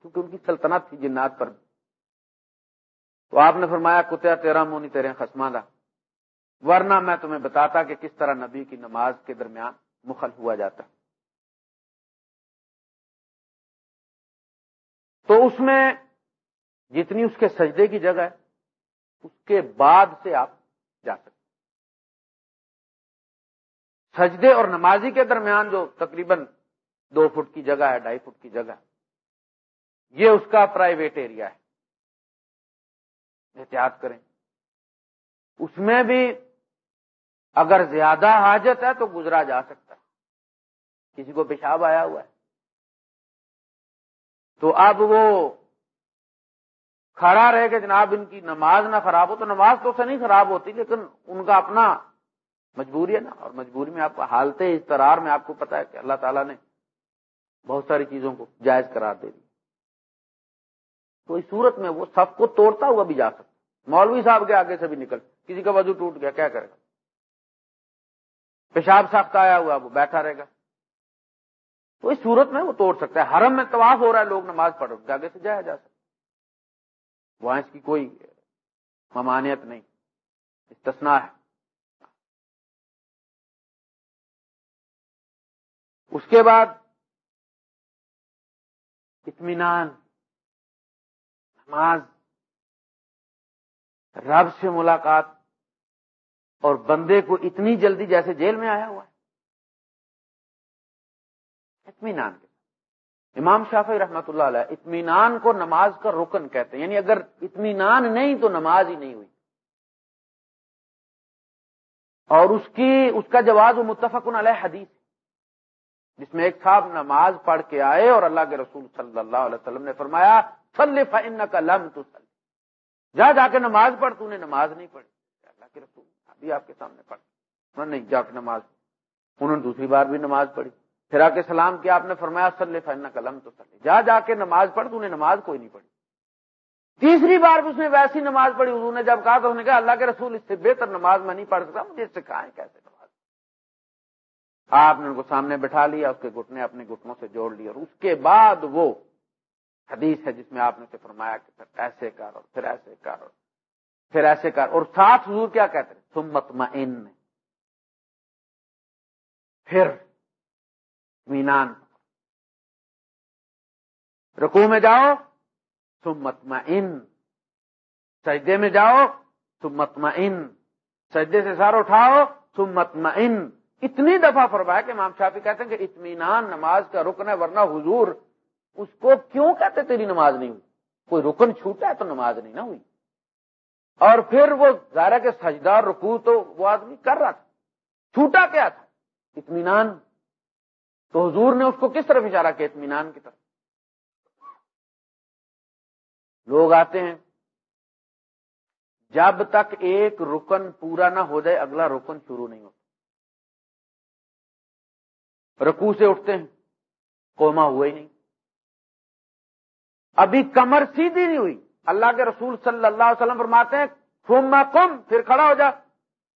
کیونکہ ان کی سلطنت تھی جنات پر۔ تو آپ نے فرمایا کتیا تیرا مونی تیرے خسما دا۔ ورنہ میں تمہیں بتاتا کہ کس طرح نبی کی نماز کے درمیان مخل ہوا جاتا تو اس میں جتنی اس کے سجدے کی جگہ ہے، اس کے بعد سے آپ جا سکتے سجدے اور نمازی کے درمیان جو تقریباً دو فٹ کی جگہ ہے، ڈھائی فٹ کی جگہ یہ اس کا پرائیویٹ ایریا ہے۔ احتیاط کریں۔ اس میں بھی اگر زیادہ حاجت ہے تو گزرا جا سکتا ہے۔ کسی کو پیشاب آیا ہوا ہے۔ تو اب وہ کھڑا رہے کہ جناب ان کی نماز نہ خراب ہو تو نماز تو سے نہیں خراب ہوتی، لیکن ان کا اپنا مجبوری ہے نا۔ اور مجبوری میں آپ کو حالت استرار میں آپ کو پتا ہے کہ اللہ تعالیٰ نے بہت ساری چیزوں کو جائز قرار دے دی۔ تو اس صورت میں وہ سب کو توڑتا ہوا بھی جا سکتا مولوی صاحب کے آگے سے بھی نکل۔ کسی کا وضو ٹوٹ گیا، کیا کرے؟ گا پیشاب سخت آیا ہوا، وہ بیٹھا رہے گا۔ تو اس صورت میں وہ توڑ سکتا ہے۔ حرم میں طواف ہو رہا ہے، لوگ نماز پڑھ رہے آگے سے جایا جا سکتا وہاں اس کی کوئی ممانعت نہیں۔ استثناء ہے۔ اس کے بعد اطمینان، نماز، رب سے ملاقات۔ اور بندے کو اتنی جلدی جیسے جیل میں آیا ہوا ہے۔ اطمینان کے امام شافی رحمت اللہ علیہ اطمینان کو نماز کا رکن کہتے ہیں یعنی اگر اطمینان نہیں تو نماز ہی نہیں ہوئی۔ اور اس کی، اس کا جواز وہ متفق علیہ حدیث جس میں ایک صاحب نماز پڑھ کے آئے اور اللہ کے رسول صلی اللہ علیہ وسلم نے فرمایا کا لم تو جا جا کے نماز پڑھ، تو نے نماز نہیں پڑھی۔ اللہ کے رسول۔ ابھی آپ کے سامنے پڑھ نہیں جا کے نماز انہوں نے دوسری بار بھی نماز پڑھی۔ پھر آ کے سلام کیا، آپ نے فرمایا سل فن قلم تو سل جا جا کے نماز پڑھ، تو نے نماز کوئی نہیں پڑھی۔ تیسری بار بھی اس نے ویسی نماز پڑھی، حضور نے جب کہا تو انہوں نے کہا، اللہ کے رسول اس سے بہتر نماز میں نہیں پڑھ سکتا، مجھے سکھائیں کیسے نماز؟ آپ نے ان کو سامنے بٹھا لیا، اس کے گھٹنے اپنے گھٹنوں سے جوڑ لیا اور اس کے بعد وہ حدیث ہے جس میں آپ نے فرمایا کہ پھر ایسے کر اور پھر ایسے کر اور پھر ایسے کر۔ اور ساتھ حضور کیا کہتے ہیں؟ سمت پھر اطمینان۔ رکو میں جاؤ تم مطمئن سجدے میں جاؤ تم مطمئن سجدے سے سار اٹھاؤ تم مطمئن اتنی دفعہ فرمایا کہ امام شافی کہتے ہیں کہ اطمینان نماز کا رکن ہے، ورنہ حضور اس کو کیوں کہتے تیری نماز نہیں ہوئی؟ کوئی رکن چھوٹا ہے تو نماز نہیں نہ ہوئی۔ اور پھر وہ ظاہر کے سجدار رکو تو وہ آدمی کر رہا تھا۔ چھوٹا کیا تھا؟ اطمینان۔ تو حضور نے اس کو کس طرف اشارہ کیا؟ اطمینان کی طرف۔ لوگ آتے ہیں۔ جب تک ایک رکن پورا نہ ہو جائے، اگلا رکن شروع نہیں ہوتا۔ رکو سے اٹھتے ہیں۔ کوما ہوا ہی نہیں۔ ابھی کمر سیدھی نہیں ہوئی۔ اللہ کے رسول صلی اللہ علیہ وسلم فرماتے ہیں کم پھر کھڑا ہو جا۔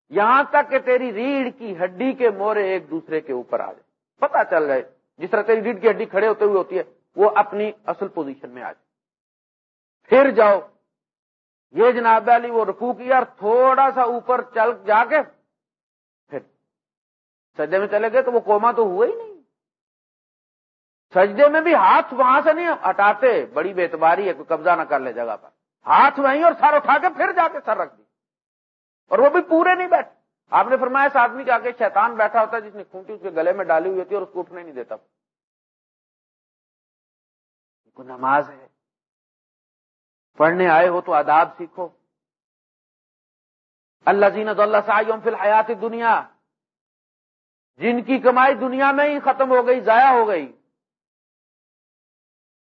یہاں تک کہ تیری ریڑھ کی ہڈی کے مورے ایک دوسرے کے اوپر آ جائے۔ پتا چل جائے جس طرح تیری ریڑھ کی ہڈی کھڑے ہوتے ہوئے ہوتی ہے، وہ اپنی اصل پوزیشن میں آ جائے۔ پھر جاؤ۔ یہ جناب علی، وہ رکو کیا اور تھوڑا سا اوپر چل جا کے پھر سجدے میں چلے گئے تو وہ کوما تو ہوا ہی نہیں۔ سجدے میں بھی ہاتھ وہاں سے نہیں ہٹاتے، بڑی بےتباری ہے، کوئی قبضہ نہ کر لے جگہ پر۔ ہاتھ وہیں اور سر اٹھا کے پھر جا کے سر رکھ دی۔ اور وہ بھی پورے نہیں بیٹھے۔ آپ نے فرمایا، اس آدمی کے آگے شیطان بیٹھا ہوتا ہے، جس نے کھونٹی اس کے گلے میں ڈالی ہوئی ہوتی ہے اور اس کو اٹھنے نہیں دیتا۔ نماز ہے۔ پڑھنے آئے ہو تو آداب سیکھو۔ اللہ زینت اللہ سائی فی الحیات دنیا جن کی کمائی دنیا میں ہی ختم ہو گئی، ضائع ہو گئی۔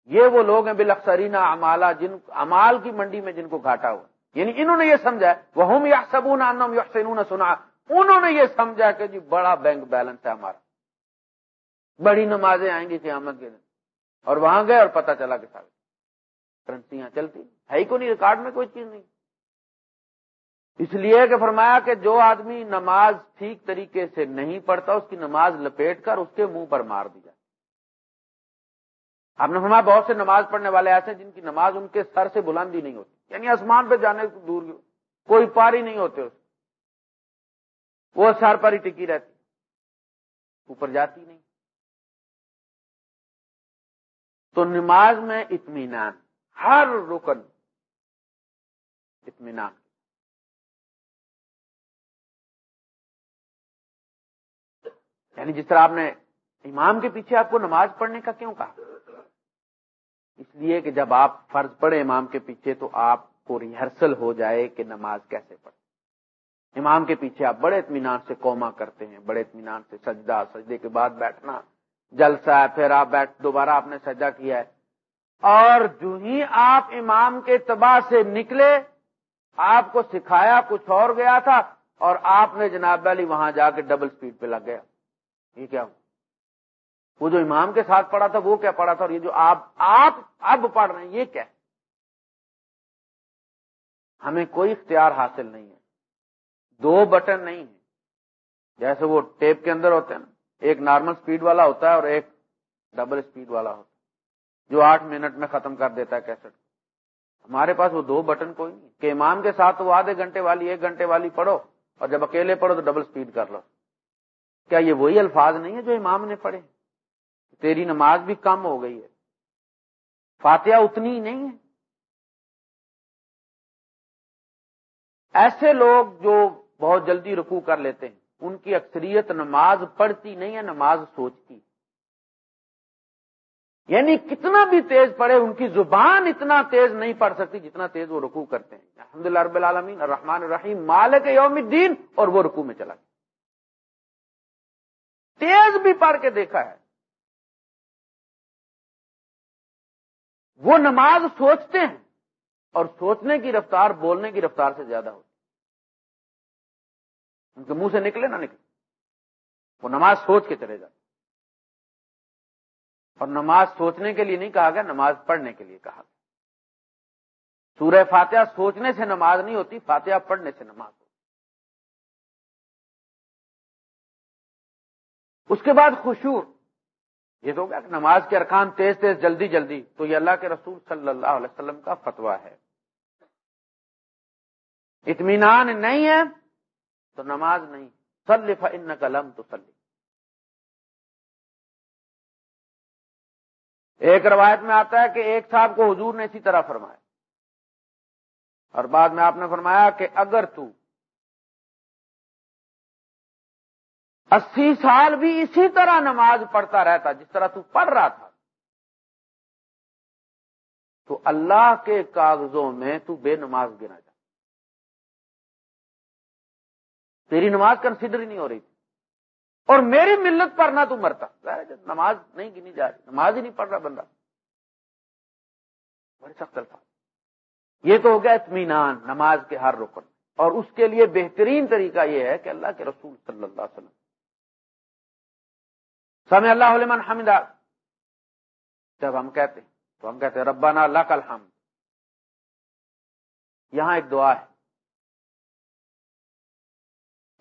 یہ وہ لوگ ہیں بلکسرین امالا جن امال کی منڈی میں جن کو گھاٹا ہوا۔ یعنی انہوں نے یہ سمجھا وہ ہم یا سبون یا سنا انہوں نے یہ سمجھا کہ جی بڑا بینک بیلنس ہے ہمارا۔ بڑی نمازیں آئیں گی قیامت کے دن۔ اور وہاں گئے اور پتہ چلا کہ سارے کرنسیاں چلتی ہے ہی کو نہیں، ریکارڈ میں کوئی چیز نہیں۔ اس لیے کہ فرمایا کہ جو آدمی نماز ٹھیک طریقے سے نہیں پڑھتا، اس کی نماز لپیٹ کر اس کے منہ پر مار دیا۔ آپ نے فرمایا بہت سے نماز پڑھنے والے ایسے جن کی نماز ان کے سر سے بلندی نہیں ہوتی۔ یعنی آسمان پہ جانے سے دور کوئی پاری نہیں ہوتے اس وہ سر پر ہی ٹکی رہتی۔ اوپر جاتی نہیں۔ تو نماز میں اطمینان، ہر رکن اطمینان۔ یعنی جس طرح آپ نے امام کے پیچھے آپ کو نماز پڑھنے کا کیوں کہا؟ اس لیے کہ جب آپ فرض پڑھے امام کے پیچھے تو آپ کو ریہرسل ہو جائے کہ نماز کیسے پڑھے امام کے پیچھے آپ بڑے اطمینان سے کوما کرتے ہیں، بڑے اطمینان سے سجدہ، سجدے کے بعد بیٹھنا، جلسہ ہے، پھر آپ بیٹھ، دوبارہ آپ نے سجدہ کیا ہے۔ اور جو ہی آپ امام کے تباہ سے نکلے، آپ کو سکھایا کچھ اور گیا تھا اور آپ نے جناب علی وہاں جا کے ڈبل سپیڈ پہ لگ گیا۔ یہ کیا وہ جو امام کے ساتھ پڑھا تھا وہ کیا پڑھا تھا اور یہ جو آپ آپ اب پڑھ رہے ہیں یہ کیا ہمیں کوئی اختیار حاصل نہیں ہے۔ دو بٹن نہیں ہے جیسے وہ ٹیپ کے اندر ہوتے ہیں نا، ایک نارمل سپیڈ والا ہوتا ہے اور ایک ڈبل سپیڈ والا ہوتا ہے۔ جو آٹھ منٹ میں ختم کر دیتا ہے کیسٹ۔ ہمارے پاس وہ دو بٹن کوئی نہیں کہ امام کے ساتھ وہ آدھے گھنٹے والی، ایک گھنٹے والی پڑھو اور جب اکیلے پڑھو تو ڈبل سپیڈ کر لو۔ کیا یہ وہی الفاظ نہیں ہے جو امام نے پڑھے؟ تیری نماز بھی کم ہو گئی ہے۔ فاتحہ اتنی ہی نہیں ہے۔ ایسے لوگ جو بہت جلدی رکو کر لیتے ہیں، ان کی اکثریت نماز پڑھتی نہیں ہے، نماز سوچتی۔ یعنی کتنا بھی تیز پڑھے، ان کی زبان اتنا تیز نہیں پڑھ سکتی جتنا تیز وہ رکو کرتے ہیں۔ الحمد للہ رب العالمین، الرحمن الرحیم، مالک یوم الدین، اور وہ رکو میں چلا گیا۔ تیز بھی پڑھ کے دیکھا ہے۔ وہ نماز سوچتے ہیں اور سوچنے کی رفتار بولنے کی رفتار سے زیادہ ہوتی ان کے منہ سے نکلے نہ نکلے۔ وہ نماز سوچ کے چلے جاتے اور نماز سوچنے کے لیے نہیں کہا گیا، نماز پڑھنے کے لیے کہا گیا۔ سورہ فاتحہ سوچنے سے نماز نہیں ہوتی، فاتحہ پڑھنے سے نماز ہوتی۔ اس کے بعد خوشور۔ یہ تو کہ نماز کے ارکان تیز تیز جلدی جلدی تو یہ اللہ کے رسول صلی اللہ علیہ وسلم کا فتویٰ ہے۔ اطمینان نہیں ہے تو نماز نہیں۔ سلف ان قلم تو سلی ایک روایت میں آتا ہے کہ ایک صاحب کو حضور نے اسی طرح فرمایا۔ اور بعد میں آپ نے فرمایا کہ اگر تو اسی سال بھی اسی طرح نماز پڑھتا رہتا، جس طرح تو پڑھ رہا تھا۔ تو اللہ کے کاغذوں میں تو بے نماز گنا جا تیری نماز کنسیڈر ہی نہیں ہو رہی تھی۔ اور میری ملت پر نہ تو مرتا۔ نماز نہیں گنی جا رہی، نماز ہی نہیں پڑھ رہا بندہ۔ بڑے سخت الفاظ۔ یہ تو ہو گیا اطمینان، نماز کے ہر رکن۔ اور اس کے لیے بہترین طریقہ یہ ہے کہ اللہ کے رسول صلی اللہ علیہ وسلم سمے اللہ علمان حمدہ۔ جب ہم کہتے تو ہم کہتے ربنا لک الحمد۔ یہاں ایک دعا ہے۔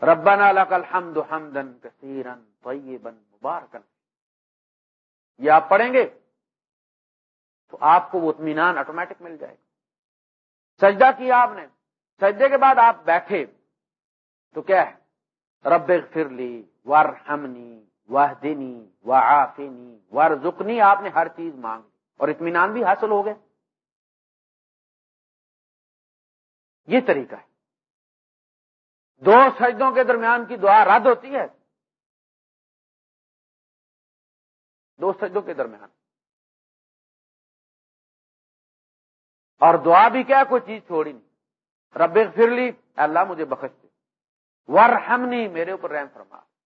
ربنا لک الحمد حمدن کثیرن طیبا مبارکن یہ آپ پڑھیں گے تو آپ کو وہ اطمینان آٹومیٹک مل جائے گا۔ سجدہ کیا آپ نے؟ سجدے کے بعد آپ بیٹھے تو کیا ہے؟ رب فر لی ور ہمنی واہ دینی و آفینی آپ نے ہر چیز مانگ اور اطمینان بھی حاصل ہو گئے یہ طریقہ ہے۔ دو سجدوں کے درمیان کی دعا رد ہوتی ہے۔ دو سجدوں کے درمیان۔ اور دعا بھی کیا، کوئی چیز چھوڑی نہیں۔ رب پھر لی اللہ مجھے بخش دے۔ ور میرے اوپر رحم فرما۔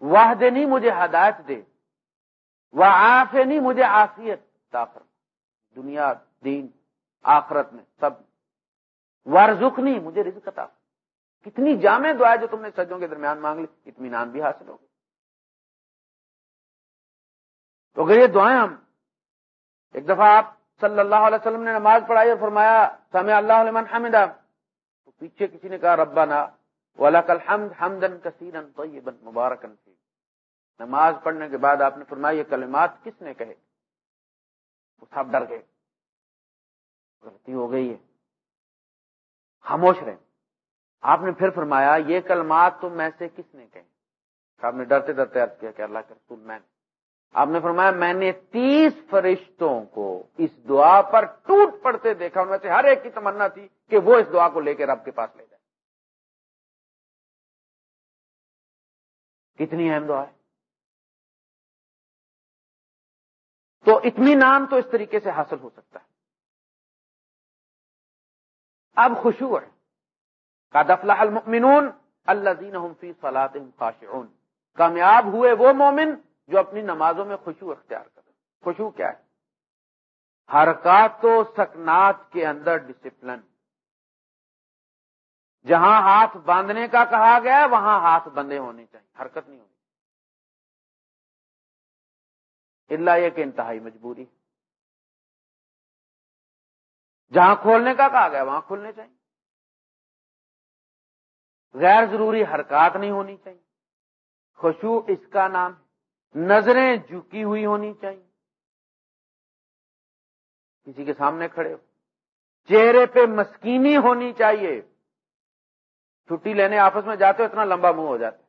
واہ دینی مجھے ہدایت دے وہ آفینی مجھے آفیت فرما دنیا، دین، آخرت میں سب۔ ورژنی مجھے رزق عطا۔ کتنی جامع دعا جو تم نے سجوں کے درمیان مانگ لی، اطمینان بھی حاصل ہوگی تو اگر یہ دعائیں ہم، ایک دفعہ آپ صلی اللہ علیہ وسلم نے نماز پڑھائی اور فرمایا، سمع اللہ علیہ حمدہ، تو پیچھے کسی نے کہا، ربنا ولک الحمد حمدن کثیرا طیبا مبارکن فی نماز پڑھنے کے بعد آپ نے فرمایا، یہ کلمات کس نے کہے؟ وہ سب ڈر گئے۔ غلطی ہو گئی ہے۔ خاموش رہے آپ نے پھر فرمایا، یہ کلمات تو میں سے کس نے کہے؟ آپ نے ڈرتے ڈرتے عرض کیا کہ اللہ کے رسول میں نے۔ آپ نے فرمایا، میں نے تیس فرشتوں کو اس دعا پر ٹوٹ پڑتے دیکھا۔ ان میں سے ہر ایک کی تمنا تھی کہ وہ اس دعا کو لے کے رب کے پاس لے کتنی اہم دعا ہے۔ تو اطمینان تو اس طریقے سے حاصل ہو سکتا ہے۔ اب خوشو ہے کا دفلہ المؤمنون اللہ دین فی صلاح خاشعون۔ کامیاب ہوئے وہ مومن جو اپنی نمازوں میں خوشو اختیار کرے خوشو کیا ہے؟ حرکات و سکنات کے اندر ڈسپلن جہاں ہاتھ باندھنے کا کہا گیا وہاں ہاتھ بندے ہونے چاہیے، حرکت نہیں ہونی اللہ یہ کہ انتہائی مجبوری۔ جہاں کھولنے کا کہا گیا، وہاں کھولنے چاہیے۔ غیر ضروری حرکات نہیں ہونی چاہیے۔ خوشو اس کا نام نظریں جھکی ہوئی ہونی چاہیے۔ کسی کے سامنے کھڑے ہو۔ چہرے پہ مسکینی ہونی چاہیے۔ چھٹی لینے آپس میں جاتے ہو، اتنا لمبا منہ ہو جاتا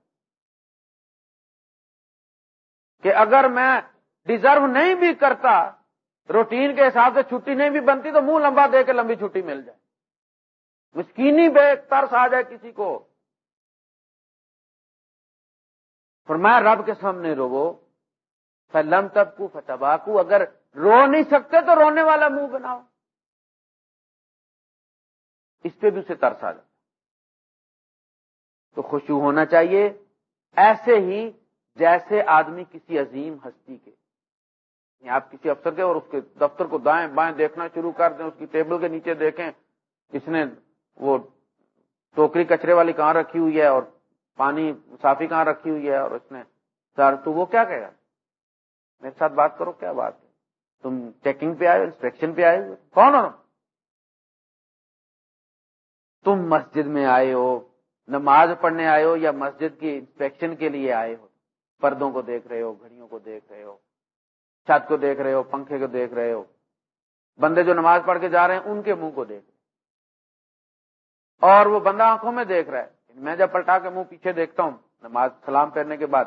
کہ اگر میں ڈیزرو نہیں بھی کرتا روٹین کے حساب سے چھٹی نہیں بھی بنتی، تو منہ لمبا دے کے لمبی چھٹی مل جائے۔ مسکینی بے ترس آ جائے کسی کو۔ فرمایا، رب کے سامنے رو فلم تب کو فتباکو اگر رو نہیں سکتے تو رونے والا منہ بناؤ۔ اس پہ بھی اسے ترس آ جاتا تو خوشی ہونا چاہیے۔ ایسے ہی جیسے آدمی کسی عظیم ہستی کے یعنی آپ کسی افسر کے اور اس کے دفتر کو دائیں بائیں دیکھنا شروع کر دیں، اس کی ٹیبل کے نیچے دیکھیں، اس نے وہ ٹوکری کچرے والی کہاں رکھی ہوئی ہے اور پانی صافی کہاں رکھی ہوئی ہے اور اس نے سر، تو وہ کیا کہے گا؟ میرے ساتھ بات کرو، کیا بات ہے؟ تم چیکنگ پہ آئے انسپیکشن پہ آئے ہوئے کون ہو؟ تم مسجد میں آئے ہو نماز پڑھنے آئے ہو یا مسجد کی انسپیکشن کے لیے آئے ہو، پردوں کو دیکھ رہے ہو، گھڑیوں کو دیکھ رہے ہو، چھت کو دیکھ رہے ہو، پنکھے کو دیکھ رہے ہو، بندے جو نماز پڑھ کے جا رہے ہیں، ان کے منہ کو دیکھ رہے اور وہ بندہ آنکھوں میں دیکھ رہا ہے۔ میں جب پلٹا کے منہ پیچھے دیکھتا ہوں، نماز سلام پھیرنے کے بعد،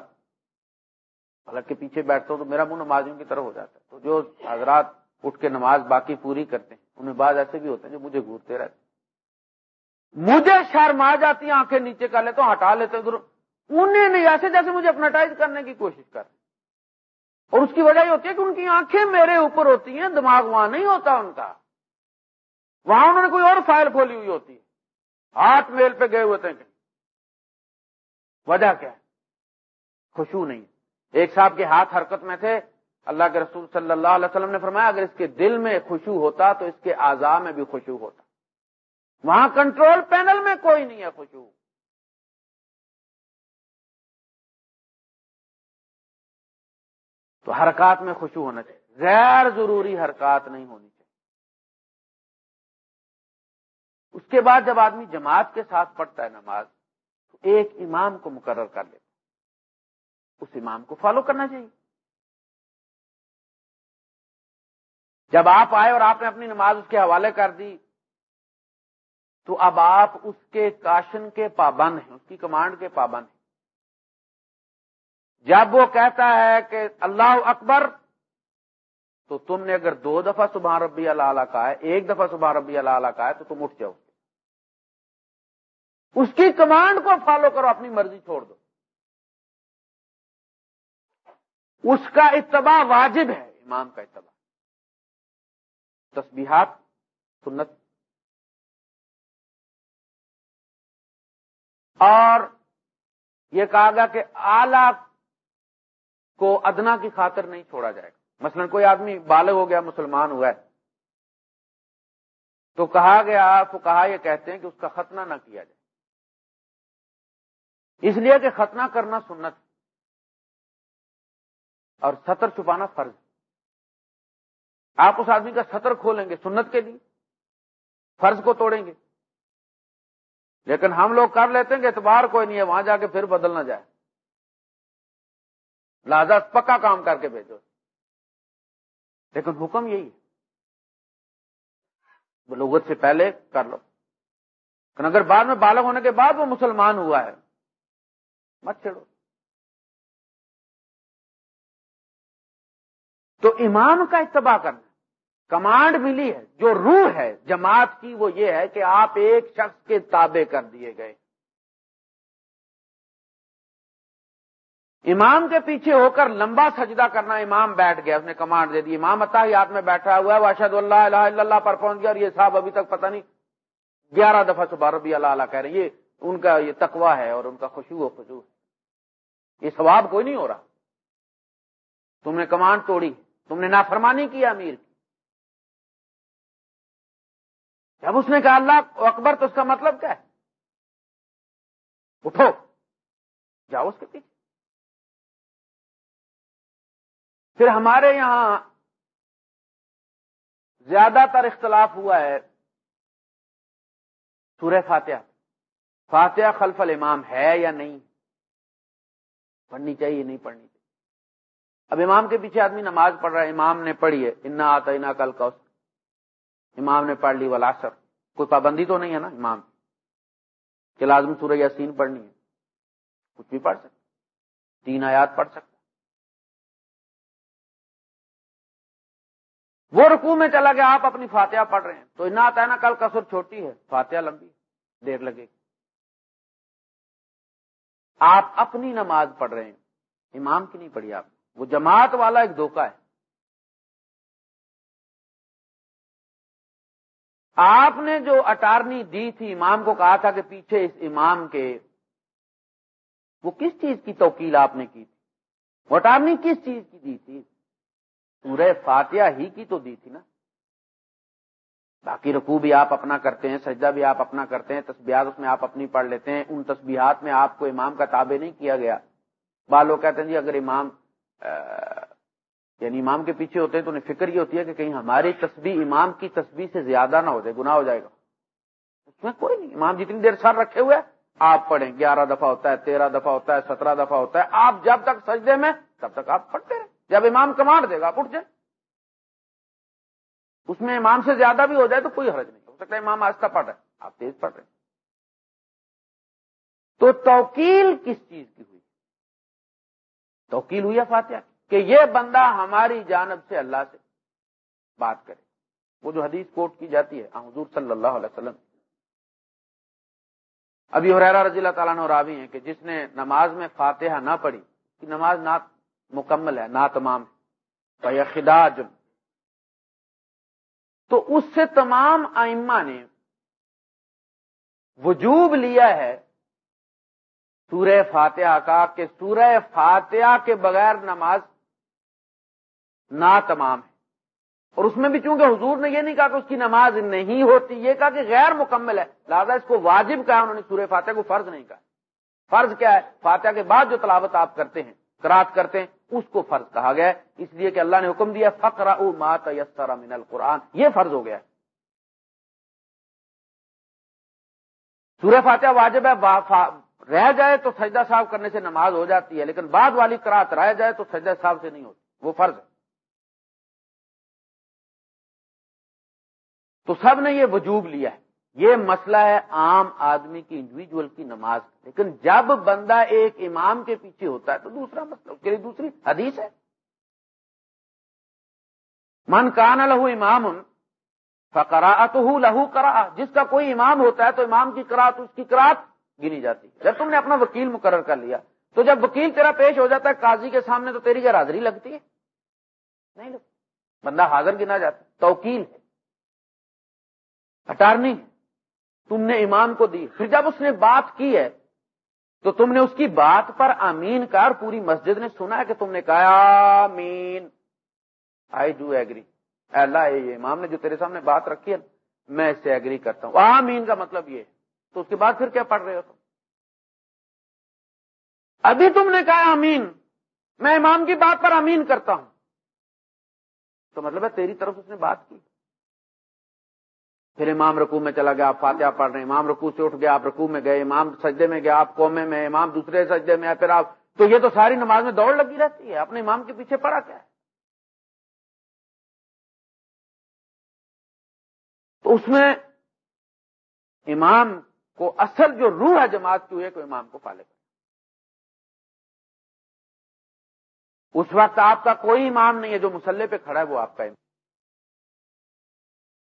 حالانکہ پیچھے بیٹھتا ہوں تو میرا منہ نمازیوں کی طرف ہو جاتا ہے۔ تو جو حضرات اٹھ کے نماز باقی پوری کرتے ہیں، انہیں بعض ایسے بھی ہوتے ہیں جو مجھے گھورتے رہتے مجھے شرم آ جاتی ہیں، آنکھیں نیچے کر لیتے ہٹا لیتے انہیں نہیں، ایسے جیسے مجھے اپناٹائز کرنے کی کوشش کر۔ اور اس کی وجہ یہ ہوتی ہے کہ ان کی آنکھیں میرے اوپر ہوتی ہیں، دماغ وہاں نہیں ہوتا ان کا۔ وہاں انہوں نے کوئی اور فائل کھولی ہوئی ہوتی ہے۔ ہاتھ میل پہ گئے ہوئے تھے۔ وجہ کیا ہے؟ خوشبو نہیں۔ ایک صاحب کے ہاتھ حرکت میں تھے۔ اللہ کے رسول صلی اللہ علیہ وسلم نے فرمایا، اگر اس کے دل میں خوشبو ہوتا تو اس کے اعضاء میں بھی خوشبو ہوتا۔ وہاں کنٹرول پینل میں کوئی نہیں ہے خوشبو تو حرکات میں خوشو ہونا چاہیے۔ غیر ضروری حرکات نہیں ہونی چاہیے۔ اس کے بعد جب آدمی جماعت کے ساتھ پڑھتا ہے نماز، تو ایک امام کو مقرر کر لیتا اس امام کو فالو کرنا چاہیے۔ جب آپ آئے اور آپ نے اپنی نماز اس کے حوالے کر دی تو اب آپ اس کے کاشن کے پابند ہیں، اس کی کمانڈ کے پابند ہیں۔ جب وہ کہتا ہے کہ اللہ اکبر، تو تم نے اگر دو دفعہ صبح ربی اللہ کا ہے، ایک دفعہ صبح ربی اللہ کا ہے، تو تم اٹھ جاؤ۔ اس کی کمانڈ کو فالو کرو، اپنی مرضی چھوڑ دو۔ اس کا اتباع واجب ہے، امام کا اتباع۔ تسبیحات سنت اور یہ کہا گیا کہ آلہ کو ادنا کی خاطر نہیں چھوڑا جائے گا۔ مثلا کوئی آدمی بالغ ہو گیا، مسلمان ہوا ہے، تو کہا گیا تو کہا یہ کہتے ہیں کہ اس کا ختنہ نہ کیا جائے۔ اس لیے کہ ختنہ کرنا سنت اور سطر چھپانا فرض آپ اس آدمی کا سطر کھولیں گے سنت کے لیے، فرض کو توڑیں گے۔ لیکن ہم لوگ کر لیتے ہیں کہ اعتبار کوئی نہیں ہے، وہاں جا کے پھر بدل نہ جائے۔ لہذا پکا کام کر کے بھیجو۔ لیکن حکم یہی ہے۔ بلوغت سے پہلے کر لو۔ لیکن اگر بعد میں بالغ ہونے کے بعد وہ مسلمان ہوا ہے، مت چھڑو تو امام کا اتباع کرنا۔ کمانڈ ملی ہے، جو روح ہے، جماعت کی وہ یہ ہے کہ آپ ایک شخص کے تابع کر دیے گئے۔ امام کے پیچھے ہو کر لمبا سجدہ کرنا امام بیٹھ گیا، اس نے کمانڈ دے دی۔ امام اتا میں بیٹھا ہوا ہے وہ اشد اللہ الہ الا اللہ پر پہنچ گیا اور یہ صاحب ابھی تک پتہ نہیں، گیارہ دفعہ صبح ربی اللہ اللہ کہہ رہے یہ ان کا یہ تقوا ہے اور ان کا خوشبو و خوشبو یہ ثواب کوئی نہیں ہو رہا۔ تم نے کمانڈ توڑی، تم نے نافرمانی کی امیر جب اس نے کہا اللہ اکبر تو اس کا مطلب کیا ہے؟ اٹھو، جاؤ اس کے پیچھے۔ پھر ہمارے یہاں زیادہ تر اختلاف ہوا ہے سورہ فاتحہ۔ فاتحہ خلف الامام ہے یا نہیں؟ پڑھنی چاہیے، نہیں پڑھنی چاہیے۔ اب امام کے پیچھے آدمی نماز پڑھ رہا ہے، امام نے پڑھی ہے، انا آتا انا کل کا امام نے پڑھ لی ولاسر کوئی پابندی تو نہیں ہے نا امام کہ لازم سورہ یاسین پڑھنی ہے۔ کچھ بھی پڑھ سکتے تین آیات پڑھ سکتے وہ رکوع میں چلا گیا، آپ اپنی فاتحہ پڑھ رہے ہیں۔ تو انا آتا ہے نا، کل کسر چھوٹی ہے، فاتحہ لمبی دیر لگے گی۔ آپ اپنی نماز پڑھ رہے ہیں۔ امام کی نہیں پڑھی آپ وہ جماعت والا ایک دھوکہ ہے۔ آپ نے جو اٹارنی دی تھی، امام کو کہا تھا کہ پیچھے اس امام کے، وہ کس چیز کی توکیل آپ نے کی تھی؟ وہ اٹارنی کس چیز کی دی تھی؟ پورے فاتحہ ہی کی تو دی تھی نا۔ باقی رقو بھی آپ اپنا کرتے ہیں، سجدہ بھی آپ اپنا کرتے ہیں، تسبیحات اس میں آپ اپنی پڑھ لیتے ہیں۔ ان تسبیحات میں آپ کو امام کا تابع نہیں کیا گیا۔ بالو کہتے ہیں جی اگر امام یعنی امام کے پیچھے ہوتے ہیں تو انہیں فکر یہ ہوتی ہے کہ کہیں ہماری تسبیح امام کی تسبیح سے زیادہ نہ ہو جائے، گناہ ہو جائے گا۔ اس میں کوئی نہیں، امام جتنی دیر سر رکھے ہوئے آپ پڑھیں، گیارہ دفعہ ہوتا ہے، تیرہ دفعہ ہوتا ہے، سترہ دفعہ ہوتا ہے، آپ جب تک سجدے میں، تب تک آپ پڑھتے رہیں۔ جب امام کمانڈ دے گا، آپ اٹھ جائیں۔ اس میں امام سے زیادہ بھی ہو جائے تو کوئی حرج نہیں، ہو سکتا امام آستہ پڑھ رہے آپ تیز پڑھ رہے ہیں۔ تو توکیل کس چیز کی ہوئی؟ توکیل ہوئی ہے فاتحہ کہ یہ بندہ ہماری جانب سے اللہ سے بات کرے۔ وہ جو حدیث کوٹ کی جاتی ہے حضور صلی اللہ علیہ وسلم۔ ابھی حریرا رضی اللہ تعالیٰ نے راوی ہیں کہ جس نے نماز میں فاتحہ نہ پڑھی، کہ نماز نہ مکمل ہے نہ تمام خداج۔ تو اس سے تمام آئمہ نے وجوب لیا ہے سورہ فاتحہ کا کہ سورہ فاتحہ کے بغیر نماز نا تمام ہے۔ اور اس میں بھی چونکہ حضور نے یہ نہیں کہا کہ اس کی نماز نہیں ہوتی، یہ کہا کہ غیر مکمل ہے۔ لہٰذا اس کو واجب کہا، انہوں نے سورہ فاتحہ کو فرض نہیں کہا۔ فرض کیا ہے؟ فاتحہ کے بعد جو تلاوت آپ کرتے ہیں کرات کرتے ہیں، اس کو فرض کہا گیا اس لیے کہ اللہ نے حکم دیا فقر او مات من القرآن۔ یہ فرض ہو گیا سورہ فاتحہ واجب ہے رہ جائے تو سجدہ صاحب کرنے سے نماز ہو جاتی ہے، لیکن بعد والی کرات رہ جائے تو سجدہ صاحب سے نہیں ہوتی۔ وہ فرض ہے۔ تو سب نے یہ وجوب لیا ہے۔ یہ مسئلہ ہے عام آدمی کی انڈیویجل کی نماز لیکن جب بندہ ایک امام کے پیچھے ہوتا ہے تو دوسرا مسئلہ، اس کے لیے دوسری حدیث ہے۔ من کان لہو امام فکرا تو لہو کرا جس کا کوئی امام ہوتا ہے تو امام کی کرات اس کی کرات گنی جاتی ہے۔ جب تم نے اپنا وکیل مقرر کر لیا، تو جب وکیل تیرا پیش ہو جاتا ہے قاضی کے سامنے تو تیری کیا حاضری لگتی ہے۔ نہیں لگتی۔ بندہ حاضر گنا جاتا توکیل ہے۔ اٹارنی ہے تم نے امام کو دی۔ پھر جب اس نے بات کی ہے، تو تم نے اس کی بات پر امین کر پوری مسجد نے سنا ہے کہ تم نے کہا، آمین۔ آئی ڈو ایگری اللہ یہ امام نے جو تیرے سامنے بات رکھی ہے، میں اس سے ایگری کرتا ہوں۔ آمین کا مطلب یہ تو اس کے بعد پھر کیا پڑھ رہے ہو تم؟ ابھی تم نے کہا امین میں امام کی بات پر امین کرتا ہوں۔ تو مطلب ہے تیری طرف اس نے بات کی۔ پھر امام رکوع میں چلا گیا، آپ فاتحہ پڑھ رہے ہیں۔ امام رکوع سے اٹھ گیا، آپ رکوع میں گئے، امام سجدے میں گیا آپ قومے میں، امام دوسرے سجدے میں، پھر آپ تو یہ تو ساری نماز میں دوڑ لگی رہتی ہے۔ اپنے امام کے پیچھے پڑا کیا ہے؟ تو اس میں امام کو اصل جو روح ہے جماعت کی ہوئے کہ امام کو پالے اس وقت آپ کا کوئی امام نہیں ہے جو مسلح پہ کھڑا ہے، وہ آپ کا امام۔